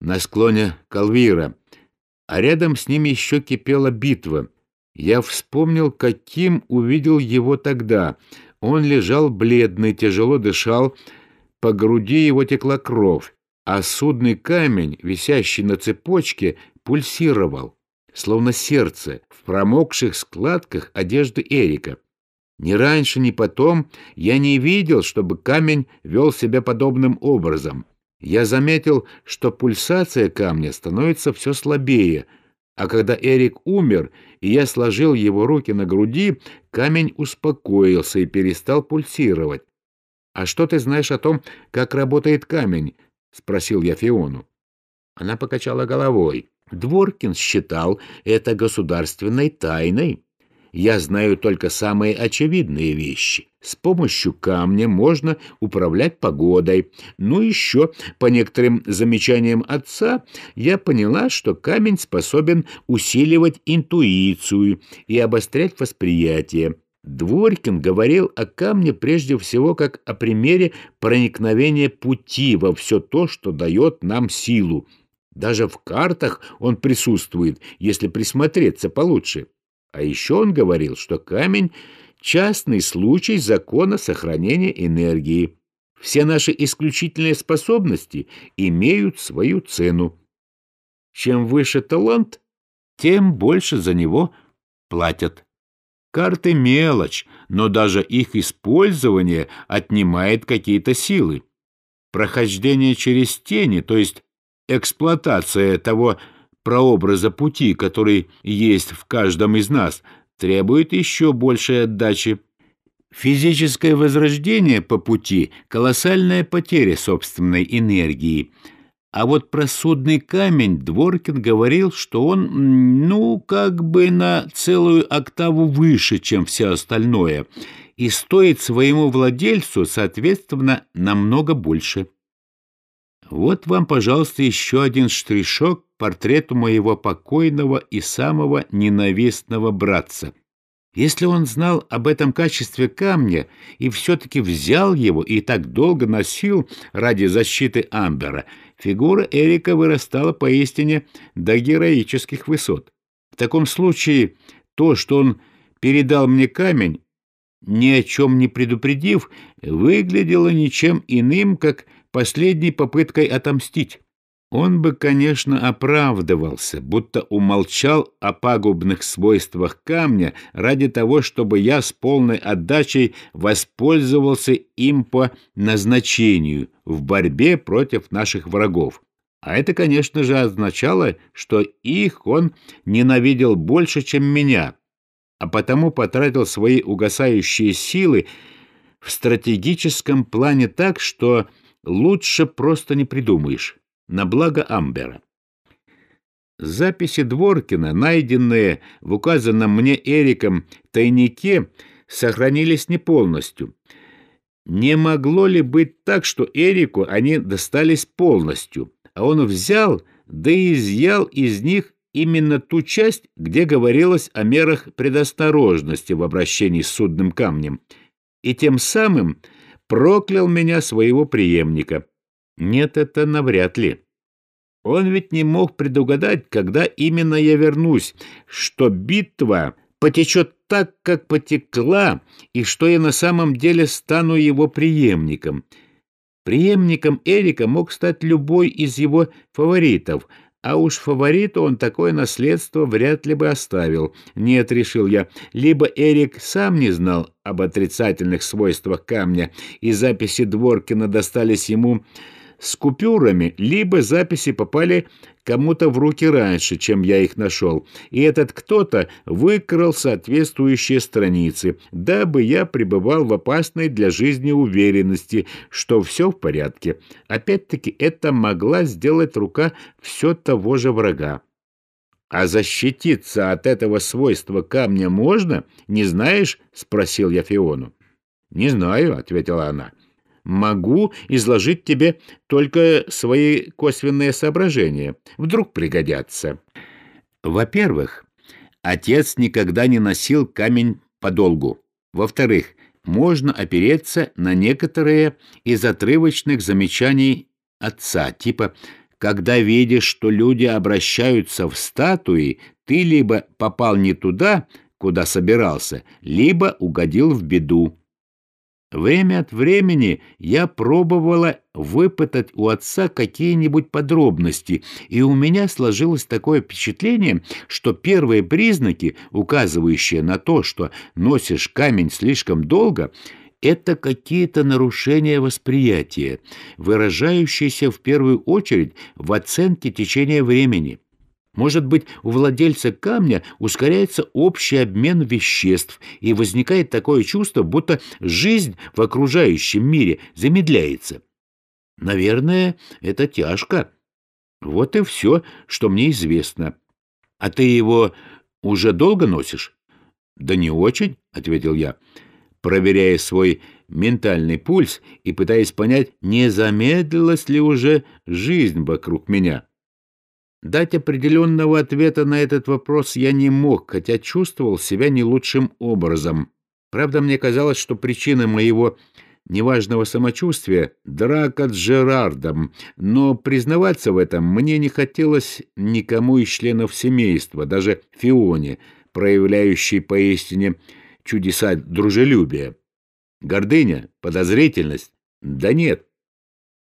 на склоне Калвира, а рядом с ним еще кипела битва. Я вспомнил, каким увидел его тогда — он лежал бледный, тяжело дышал, по груди его текла кровь, а судный камень, висящий на цепочке, пульсировал, словно сердце, в промокших складках одежды Эрика. Ни раньше, ни потом я не видел, чтобы камень вел себя подобным образом. Я заметил, что пульсация камня становится все слабее, а когда Эрик умер, и я сложил его руки на груди, камень успокоился и перестал пульсировать. «А что ты знаешь о том, как работает камень?» — спросил я Фиону. Она покачала головой. Дворкин считал это государственной тайной. Я знаю только самые очевидные вещи. С помощью камня можно управлять погодой. Ну еще, по некоторым замечаниям отца, я поняла, что камень способен усиливать интуицию и обострять восприятие. Дворкин говорил о камне прежде всего как о примере проникновения пути во все то, что дает нам силу. Даже в картах он присутствует, если присмотреться получше. А еще он говорил, что камень — частный случай закона сохранения энергии. Все наши исключительные способности имеют свою цену. Чем выше талант, тем больше за него платят. Карты — мелочь, но даже их использование отнимает какие-то силы. Прохождение через тени, то есть эксплуатация того прообраза пути, который есть в каждом из нас, требует еще большей отдачи. Физическое возрождение по пути – колоссальная потеря собственной энергии. А вот про судный камень Дворкин говорил, что он, ну, как бы на целую октаву выше, чем все остальное, и стоит своему владельцу, соответственно, намного больше. Вот вам, пожалуйста, еще один штришок портрету моего покойного и самого ненавистного братца. Если он знал об этом качестве камня и все-таки взял его и так долго носил ради защиты Амбера, фигура Эрика вырастала поистине до героических высот. В таком случае то, что он передал мне камень, ни о чем не предупредив, выглядело ничем иным, как последней попыткой отомстить. Он бы, конечно, оправдывался, будто умолчал о пагубных свойствах камня ради того, чтобы я с полной отдачей воспользовался им по назначению в борьбе против наших врагов. А это, конечно же, означало, что их он ненавидел больше, чем меня, а потому потратил свои угасающие силы в стратегическом плане так, что лучше просто не придумаешь, на благо Амбера. Записи Дворкина, найденные в указанном мне Эриком тайнике, сохранились не полностью. Не могло ли быть так, что Эрику они достались полностью, а он взял, да и изъял из них именно ту часть, где говорилось о мерах предосторожности в обращении с судным камнем, и тем самым проклял меня своего преемника. Нет, это навряд ли. Он ведь не мог предугадать, когда именно я вернусь, что битва потечет так, как потекла, и что я на самом деле стану его преемником. Преемником Эрика мог стать любой из его фаворитов — а уж фавориту он такое наследство вряд ли бы оставил. Нет, решил я, либо Эрик сам не знал об отрицательных свойствах камня, и записи Дворкина достались ему с купюрами, либо записи попали кому-то в руки раньше, чем я их нашел, и этот кто-то выкрал соответствующие страницы, дабы я пребывал в опасной для жизни уверенности, что все в порядке. Опять-таки это могла сделать рука все того же врага. «А защититься от этого свойства камня можно? Не знаешь?» — спросил я Фиону. «Не знаю», — ответила она могу изложить тебе только свои косвенные соображения. Вдруг пригодятся. Во-первых, отец никогда не носил камень подолгу. Во-вторых, можно опереться на некоторые из отрывочных замечаний отца, типа «когда видишь, что люди обращаются в статуи, ты либо попал не туда, куда собирался, либо угодил в беду». Время от времени я пробовала выпытать у отца какие-нибудь подробности, и у меня сложилось такое впечатление, что первые признаки, указывающие на то, что носишь камень слишком долго, это какие-то нарушения восприятия, выражающиеся в первую очередь в оценке течения времени. Может быть, у владельца камня ускоряется общий обмен веществ, и возникает такое чувство, будто жизнь в окружающем мире замедляется. Наверное, это тяжко. Вот и все, что мне известно. А ты его уже долго носишь? Да не очень, ответил я, проверяя свой ментальный пульс и пытаясь понять, не замедлилась ли уже жизнь вокруг меня. Дать определенного ответа на этот вопрос я не мог, хотя чувствовал себя не лучшим образом. Правда, мне казалось, что причина моего неважного самочувствия — драка с Жерардом, но признаваться в этом мне не хотелось никому из членов семейства, даже Фионе, проявляющей поистине чудеса дружелюбия. Гордыня, подозрительность? Да нет.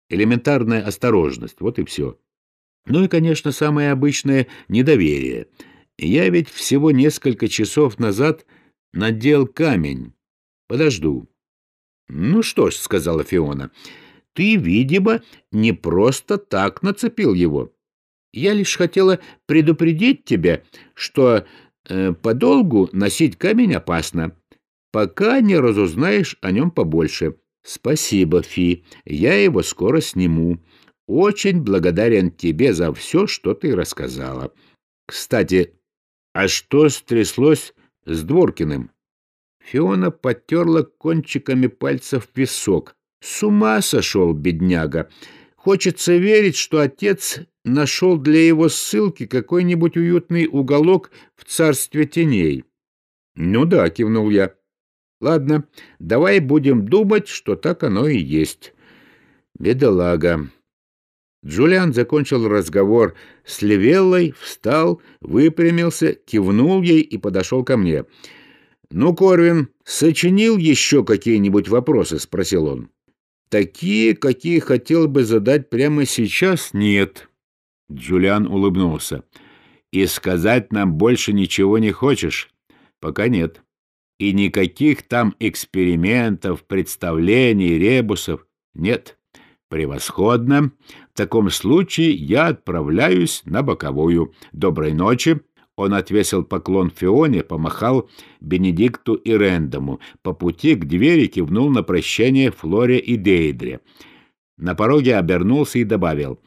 Элементарная осторожность, вот и все. Ну и, конечно, самое обычное недоверие. Я ведь всего несколько часов назад надел камень. Подожду. «Ну что ж», — сказала Фиона, — «ты, видимо, не просто так нацепил его. Я лишь хотела предупредить тебя, что э, подолгу носить камень опасно, пока не разузнаешь о нем побольше. Спасибо, Фи, я его скоро сниму. Очень благодарен тебе за все, что ты рассказала. Кстати, а что стряслось с Дворкиным?» Фиона потерла кончиками пальцев песок. С ума сошел, бедняга. Хочется верить, что отец нашел для его ссылки какой-нибудь уютный уголок в царстве теней. — Ну да, — кивнул я. — Ладно, давай будем думать, что так оно и есть. Бедолага. Джулиан закончил разговор с Левеллой, встал, выпрямился, кивнул ей и подошел ко мне. — «Ну, Корвин, сочинил еще какие-нибудь вопросы?» — спросил он. «Такие, какие хотел бы задать прямо сейчас, нет». Джулиан улыбнулся. «И сказать нам больше ничего не хочешь?» «Пока нет. И никаких там экспериментов, представлений, ребусов нет. Превосходно. В таком случае я отправляюсь на боковую. Доброй ночи». Он отвесил поклон Фионе, помахал Бенедикту и Рэндому. По пути к двери кивнул на прощание Флоре и Дейдре. На пороге обернулся и добавил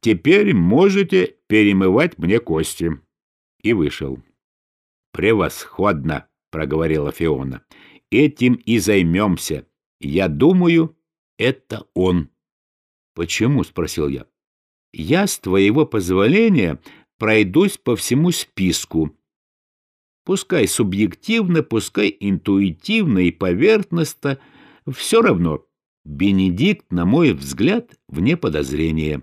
«Теперь можете перемывать мне кости». И вышел. «Превосходно!» — проговорила Фиона. «Этим и займемся. Я думаю, это он». «Почему?» — спросил я. «Я, с твоего позволения, пройдусь по всему списку. Пускай субъективно, пускай интуитивно и поверхностно, все равно. Бенедикт, на мой взгляд, вне подозрения.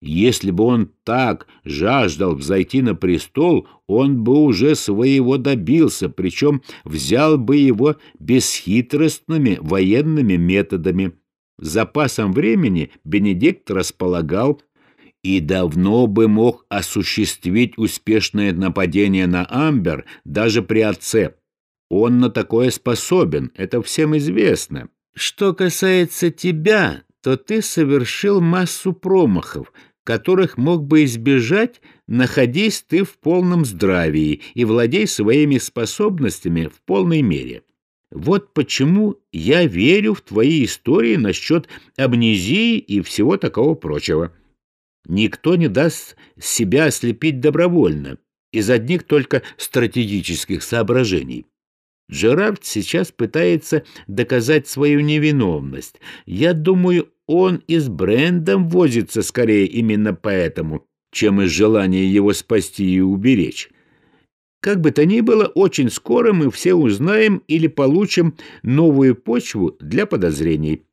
Если бы он так жаждал взойти на престол, он бы уже своего добился, причем взял бы его бесхитростными военными методами. Запасом времени Бенедикт располагал и давно бы мог осуществить успешное нападение на Амбер даже при отце. Он на такое способен, это всем известно. Что касается тебя, то ты совершил массу промахов, которых мог бы избежать, находясь ты в полном здравии и владей своими способностями в полной мере. Вот почему я верю в твои истории насчет амнезии и всего такого прочего. Никто не даст себя ослепить добровольно, из одних только стратегических соображений. Джерард сейчас пытается доказать свою невиновность. Я думаю, он и с Брендом возится скорее именно поэтому, чем из желания его спасти и уберечь. Как бы то ни было, очень скоро мы все узнаем или получим новую почву для подозрений.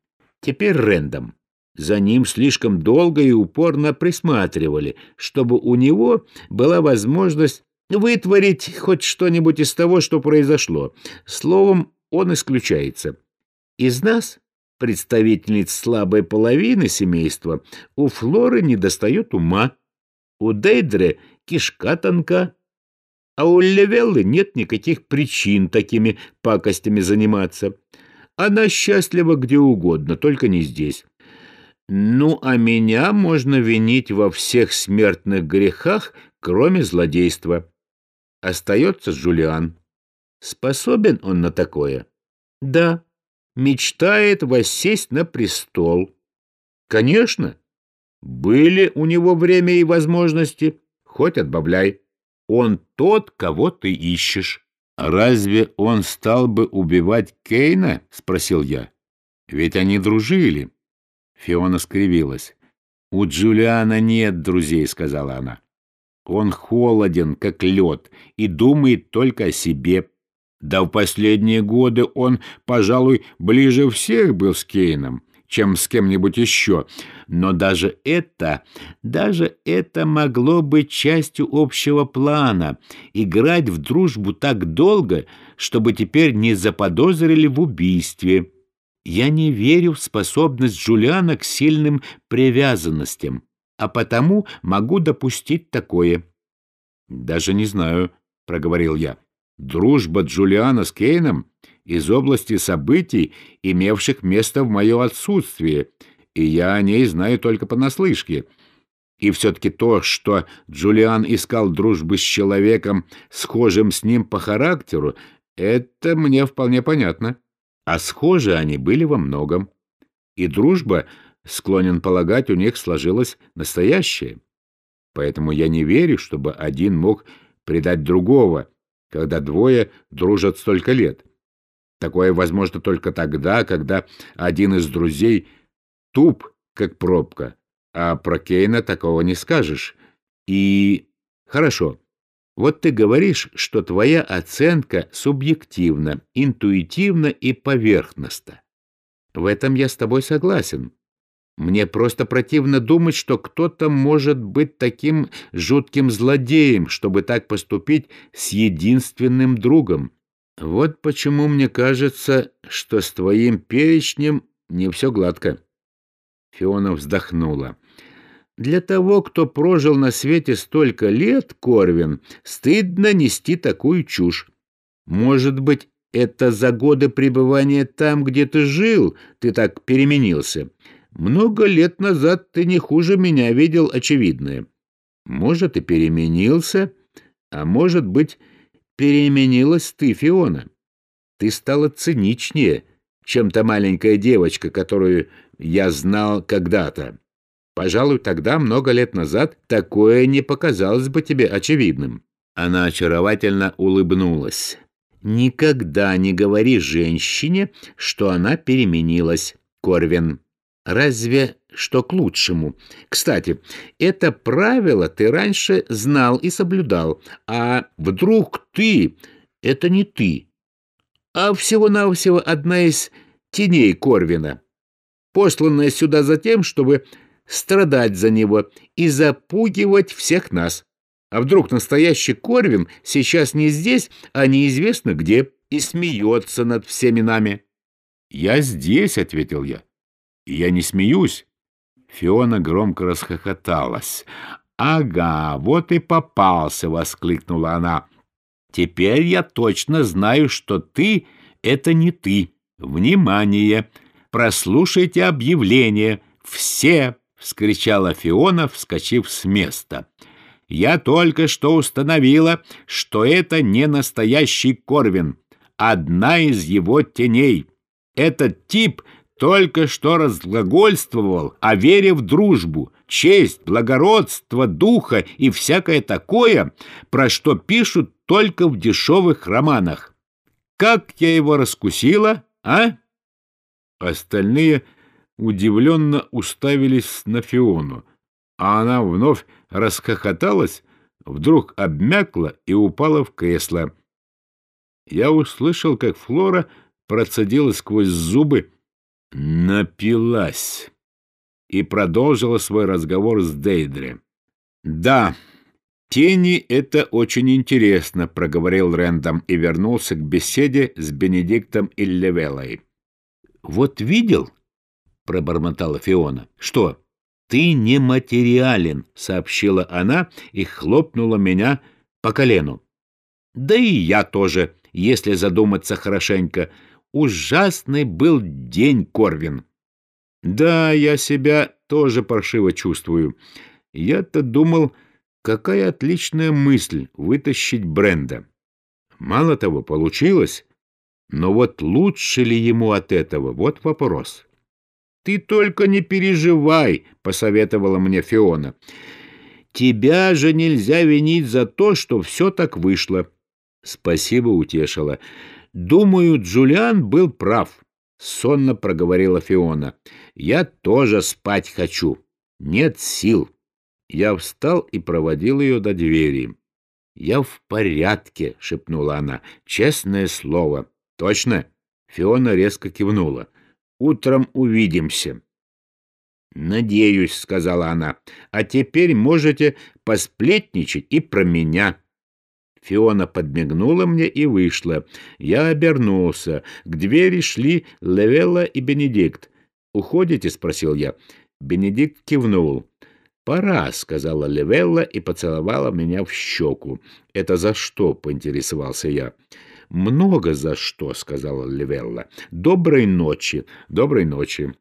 Теперь Рэндом. За ним слишком долго и упорно присматривали, чтобы у него была возможность вытворить хоть что-нибудь из того, что произошло. Словом, он исключается. Из нас, представительниц слабой половины семейства, у Флоры недостает ума, у Дейдре кишка тонка, а у Левеллы нет никаких причин такими пакостями заниматься. Она счастлива где угодно, только не здесь. Ну, а меня можно винить во всех смертных грехах, кроме злодейства. Остается Джулиан. Способен он на такое? Да. Мечтает воссесть на престол. Конечно. Были у него время и возможности. Хоть отбавляй. Он тот, кого ты ищешь. «Разве он стал бы убивать Кейна?» — спросил я. «Ведь они дружили». Фиона скривилась. «У Джулиана нет друзей», — сказала она. «Он холоден, как лед, и думает только о себе. Да в последние годы он, пожалуй, ближе всех был с Кейном чем с кем-нибудь еще. Но даже это, даже это могло быть частью общего плана — играть в дружбу так долго, чтобы теперь не заподозрили в убийстве. Я не верю в способность Джулиана к сильным привязанностям, а потому могу допустить такое. — Даже не знаю, — проговорил я. — Дружба Джулиана с Кейном из области событий, имевших место в мое отсутствие, и я о ней знаю только понаслышке. И все-таки то, что Джулиан искал дружбы с человеком, схожим с ним по характеру, это мне вполне понятно. А схожи они были во многом. И дружба, склонен полагать, у них сложилась настоящая. Поэтому я не верю, чтобы один мог предать другого, когда двое дружат столько лет. Такое возможно только тогда, когда один из друзей туп, как пробка, а про Кейна такого не скажешь. И хорошо, вот ты говоришь, что твоя оценка субъективна, интуитивна и поверхностна. В этом я с тобой согласен. Мне просто противно думать, что кто-то может быть таким жутким злодеем, чтобы так поступить с единственным другом. Вот почему мне кажется, что с твоим перечнем не все гладко. Фиона вздохнула. Для того, кто прожил на свете столько лет, Корвин, стыдно нести такую чушь. Может быть, это за годы пребывания там, где ты жил, ты так переменился. Много лет назад ты не хуже меня видел очевидное. Может, и переменился, а может быть, переменилась ты, Фиона. Ты стала циничнее, чем та маленькая девочка, которую я знал когда-то. Пожалуй, тогда, много лет назад, такое не показалось бы тебе очевидным. Она очаровательно улыбнулась. «Никогда не говори женщине, что она переменилась, Корвин. Разве что к лучшему. Кстати, это правило ты раньше знал и соблюдал, а вдруг ты — это не ты, а всего-навсего одна из теней Корвина, посланная сюда за тем, чтобы страдать за него и запугивать всех нас. А вдруг настоящий Корвин сейчас не здесь, а неизвестно где, и смеется над всеми нами? — Я здесь, — ответил я. — Я не смеюсь. Фиона громко расхохоталась. «Ага, вот и попался!» — воскликнула она. «Теперь я точно знаю, что ты — это не ты. Внимание! Прослушайте объявление. Все!» — вскричала Фиона, вскочив с места. «Я только что установила, что это не настоящий Корвин, одна из его теней. Этот тип — только что разглагольствовал о вере в дружбу, честь, благородство, духа и всякое такое, про что пишут только в дешевых романах. Как я его раскусила, а? Остальные удивленно уставились на Фиону, а она вновь расхохоталась, вдруг обмякла и упала в кресло. Я услышал, как Флора процедила сквозь зубы, напилась и продолжила свой разговор с Дейдре. «Да, тени — это очень интересно», — проговорил Рэндом и вернулся к беседе с Бенедиктом Иллевелой. «Вот видел?» — пробормотала Фиона. «Что?» «Ты нематериален», — сообщила она и хлопнула меня по колену. «Да и я тоже, если задуматься хорошенько», Ужасный был день, Корвин. Да, я себя тоже паршиво чувствую. Я-то думал, какая отличная мысль вытащить Бренда. Мало того, получилось, но вот лучше ли ему от этого, вот вопрос. «Ты только не переживай», — посоветовала мне Фиона. «Тебя же нельзя винить за то, что все так вышло. Спасибо, утешила. Думаю, Джулиан был прав, сонно проговорила Фиона. Я тоже спать хочу. Нет сил. Я встал и проводил ее до двери. «Я в порядке», — шепнула она. «Честное слово». «Точно?» — Фиона резко кивнула. «Утром увидимся». «Надеюсь», — сказала она. «А теперь можете посплетничать и про меня». Фиона подмигнула мне и вышла. Я обернулся. К двери шли Левелла и Бенедикт. «Уходите?» — спросил я. Бенедикт кивнул. «Пора», — сказала Левелла и поцеловала меня в щеку. «Это за что?» — поинтересовался я. «Много за что», — сказала Левелла. «Доброй ночи». «Доброй ночи».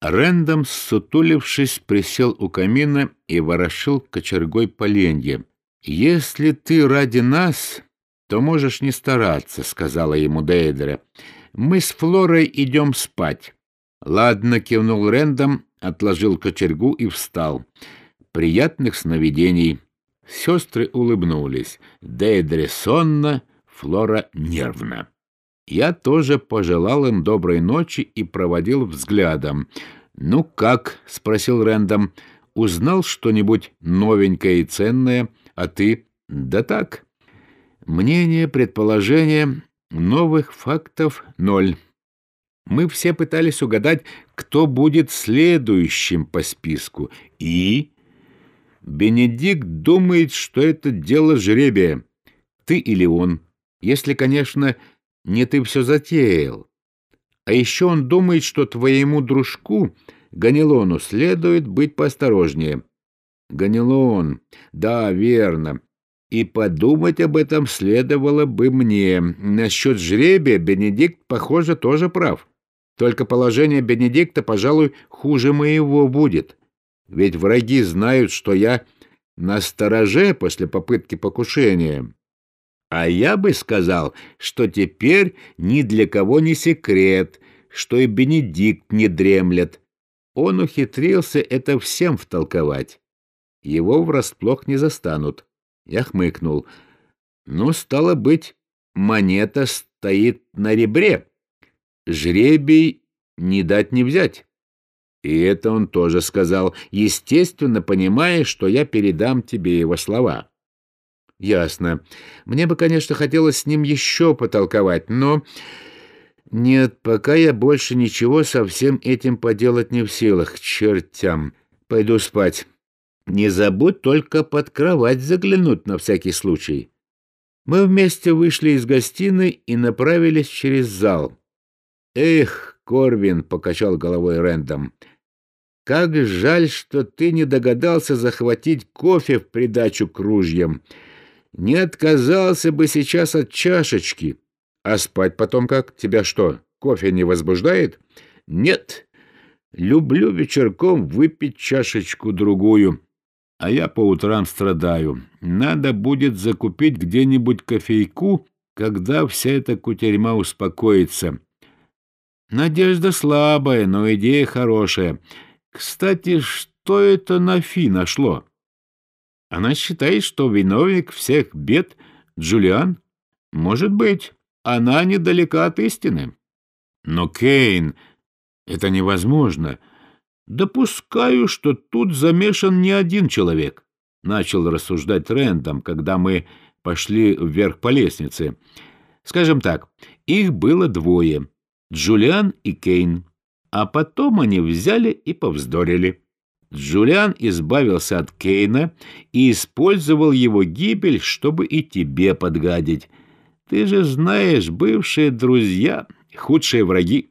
Рэндом, сутулившись, присел у камина и ворошил кочергой поленье. «Если ты ради нас, то можешь не стараться», — сказала ему Дейдера. «Мы с Флорой идем спать». «Ладно», — кивнул Рэндом, отложил кочергу и встал. «Приятных сновидений». Сестры улыбнулись. Дейдре сонно, Флора нервно. Я тоже пожелал им доброй ночи и проводил взглядом. «Ну как?» — спросил Рэндом. «Узнал что-нибудь новенькое и ценное?» А ты? Да так. Мнение, предположение, новых фактов ноль. Мы все пытались угадать, кто будет следующим по списку. И... Бенедикт думает, что это дело жребия. Ты или он. Если, конечно, не ты все затеял. А еще он думает, что твоему дружку, Ганилону, следует быть поосторожнее. Ганилон. Да, верно. И подумать об этом следовало бы мне. Насчет жребия Бенедикт, похоже, тоже прав. Только положение Бенедикта, пожалуй, хуже моего будет. Ведь враги знают, что я на стороже после попытки покушения. А я бы сказал, что теперь ни для кого не секрет, что и Бенедикт не дремлет. Он ухитрился это всем втолковать его врасплох не застанут. Я хмыкнул. Ну, стало быть, монета стоит на ребре. Жребий не дать не взять. И это он тоже сказал, естественно, понимая, что я передам тебе его слова. Ясно. Мне бы, конечно, хотелось с ним еще потолковать, но... Нет, пока я больше ничего со всем этим поделать не в силах, чертям. Пойду спать. Не забудь только под кровать заглянуть на всякий случай. Мы вместе вышли из гостиной и направились через зал. «Эх, Корвин!» — покачал головой Рэндом. «Как жаль, что ты не догадался захватить кофе в придачу к ружьям. Не отказался бы сейчас от чашечки. А спать потом как? Тебя что, кофе не возбуждает?» «Нет. Люблю вечерком выпить чашечку-другую» а я по утрам страдаю. Надо будет закупить где-нибудь кофейку, когда вся эта кутерьма успокоится. Надежда слабая, но идея хорошая. Кстати, что это на Фи нашло? Она считает, что виновник всех бед — Джулиан? Может быть, она недалека от истины. Но, Кейн, это невозможно — «Допускаю, что тут замешан не один человек», — начал рассуждать Рэндом, когда мы пошли вверх по лестнице. «Скажем так, их было двое — Джулиан и Кейн, а потом они взяли и повздорили». Джулиан избавился от Кейна и использовал его гибель, чтобы и тебе подгадить. Ты же знаешь, бывшие друзья — худшие враги.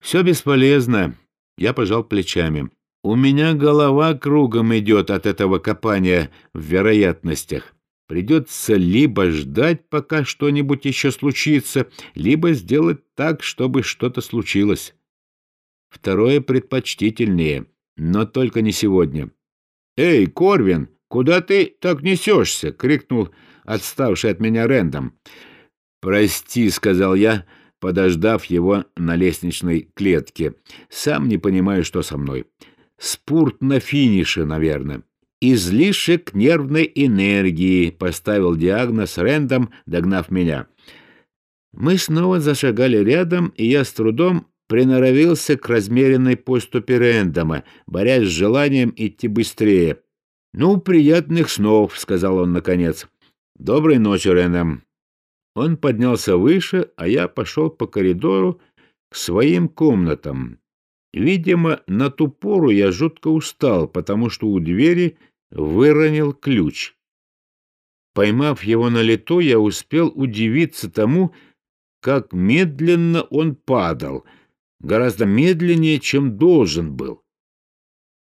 Все бесполезно. Я пожал плечами. У меня голова кругом идет от этого копания в вероятностях. Придется либо ждать, пока что-нибудь еще случится, либо сделать так, чтобы что-то случилось. Второе предпочтительнее, но только не сегодня. «Эй, Корвин, куда ты так несешься?» — крикнул отставший от меня Рэндом. «Прости», — сказал я, подождав его на лестничной клетке. Сам не понимаю, что со мной. Спурт на финише, наверное. излишек нервной энергии, поставил диагноз Рэндом, догнав меня. Мы снова зашагали рядом, и я с трудом приноровился к размеренной поступе Рэндома, борясь с желанием идти быстрее. «Ну, приятных снов», — сказал он наконец. «Доброй ночи, Рэндом». Он поднялся выше, а я пошел по коридору к своим комнатам. Видимо, на ту пору я жутко устал, потому что у двери выронил ключ. Поймав его на лету, я успел удивиться тому, как медленно он падал, гораздо медленнее, чем должен был.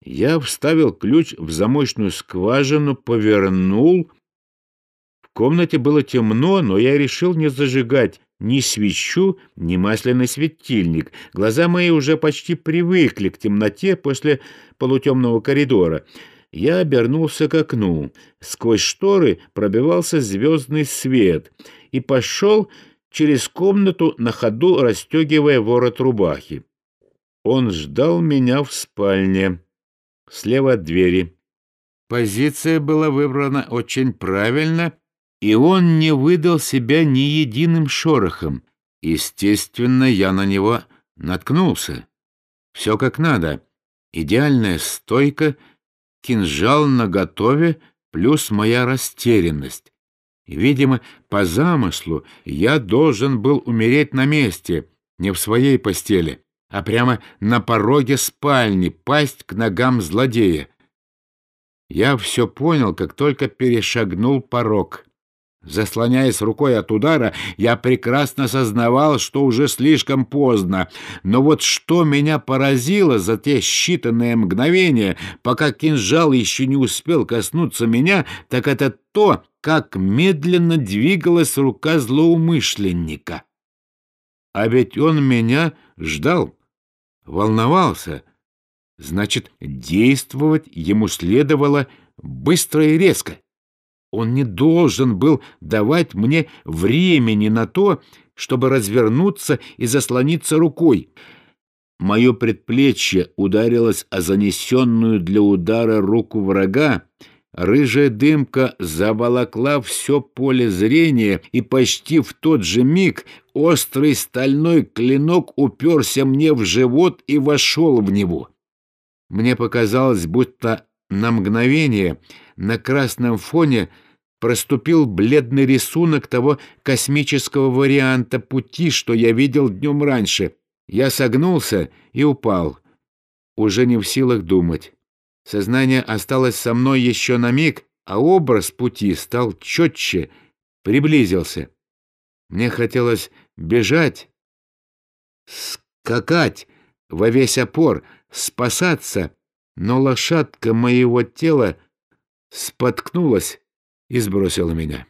Я вставил ключ в замочную скважину, повернул. Комнате было темно, но я решил не зажигать ни свечу, ни масляный светильник. Глаза мои уже почти привыкли к темноте после полутемного коридора. Я обернулся к окну. Сквозь шторы пробивался звездный свет и пошел через комнату, на ходу расстегивая ворот рубахи. Он ждал меня в спальне, слева от двери. Позиция была выбрана очень правильно, и он не выдал себя ни единым шорохом. Естественно, я на него наткнулся. Все как надо. Идеальная стойка, кинжал наготове, плюс моя растерянность. Видимо, по замыслу я должен был умереть на месте, не в своей постели, а прямо на пороге спальни, пасть к ногам злодея. Я все понял, как только перешагнул порог. Заслоняясь рукой от удара, я прекрасно сознавал, что уже слишком поздно. Но вот что меня поразило за те считанные мгновения, пока кинжал еще не успел коснуться меня, так это то, как медленно двигалась рука злоумышленника. А ведь он меня ждал, волновался. Значит, действовать ему следовало быстро и резко. Он не должен был давать мне времени на то, чтобы развернуться и заслониться рукой. Мое предплечье ударилось о занесенную для удара руку врага, рыжая дымка заволокла все поле зрения, и почти в тот же миг острый стальной клинок уперся мне в живот и вошел в него. Мне показалось, будто на мгновение на красном фоне проступил бледный рисунок того космического варианта пути, что я видел днем раньше. Я согнулся и упал, уже не в силах думать. Сознание осталось со мной еще на миг, а образ пути стал четче, приблизился. Мне хотелось бежать, скакать во весь опор, спасаться, но лошадка моего тела споткнулась и сбросила меня.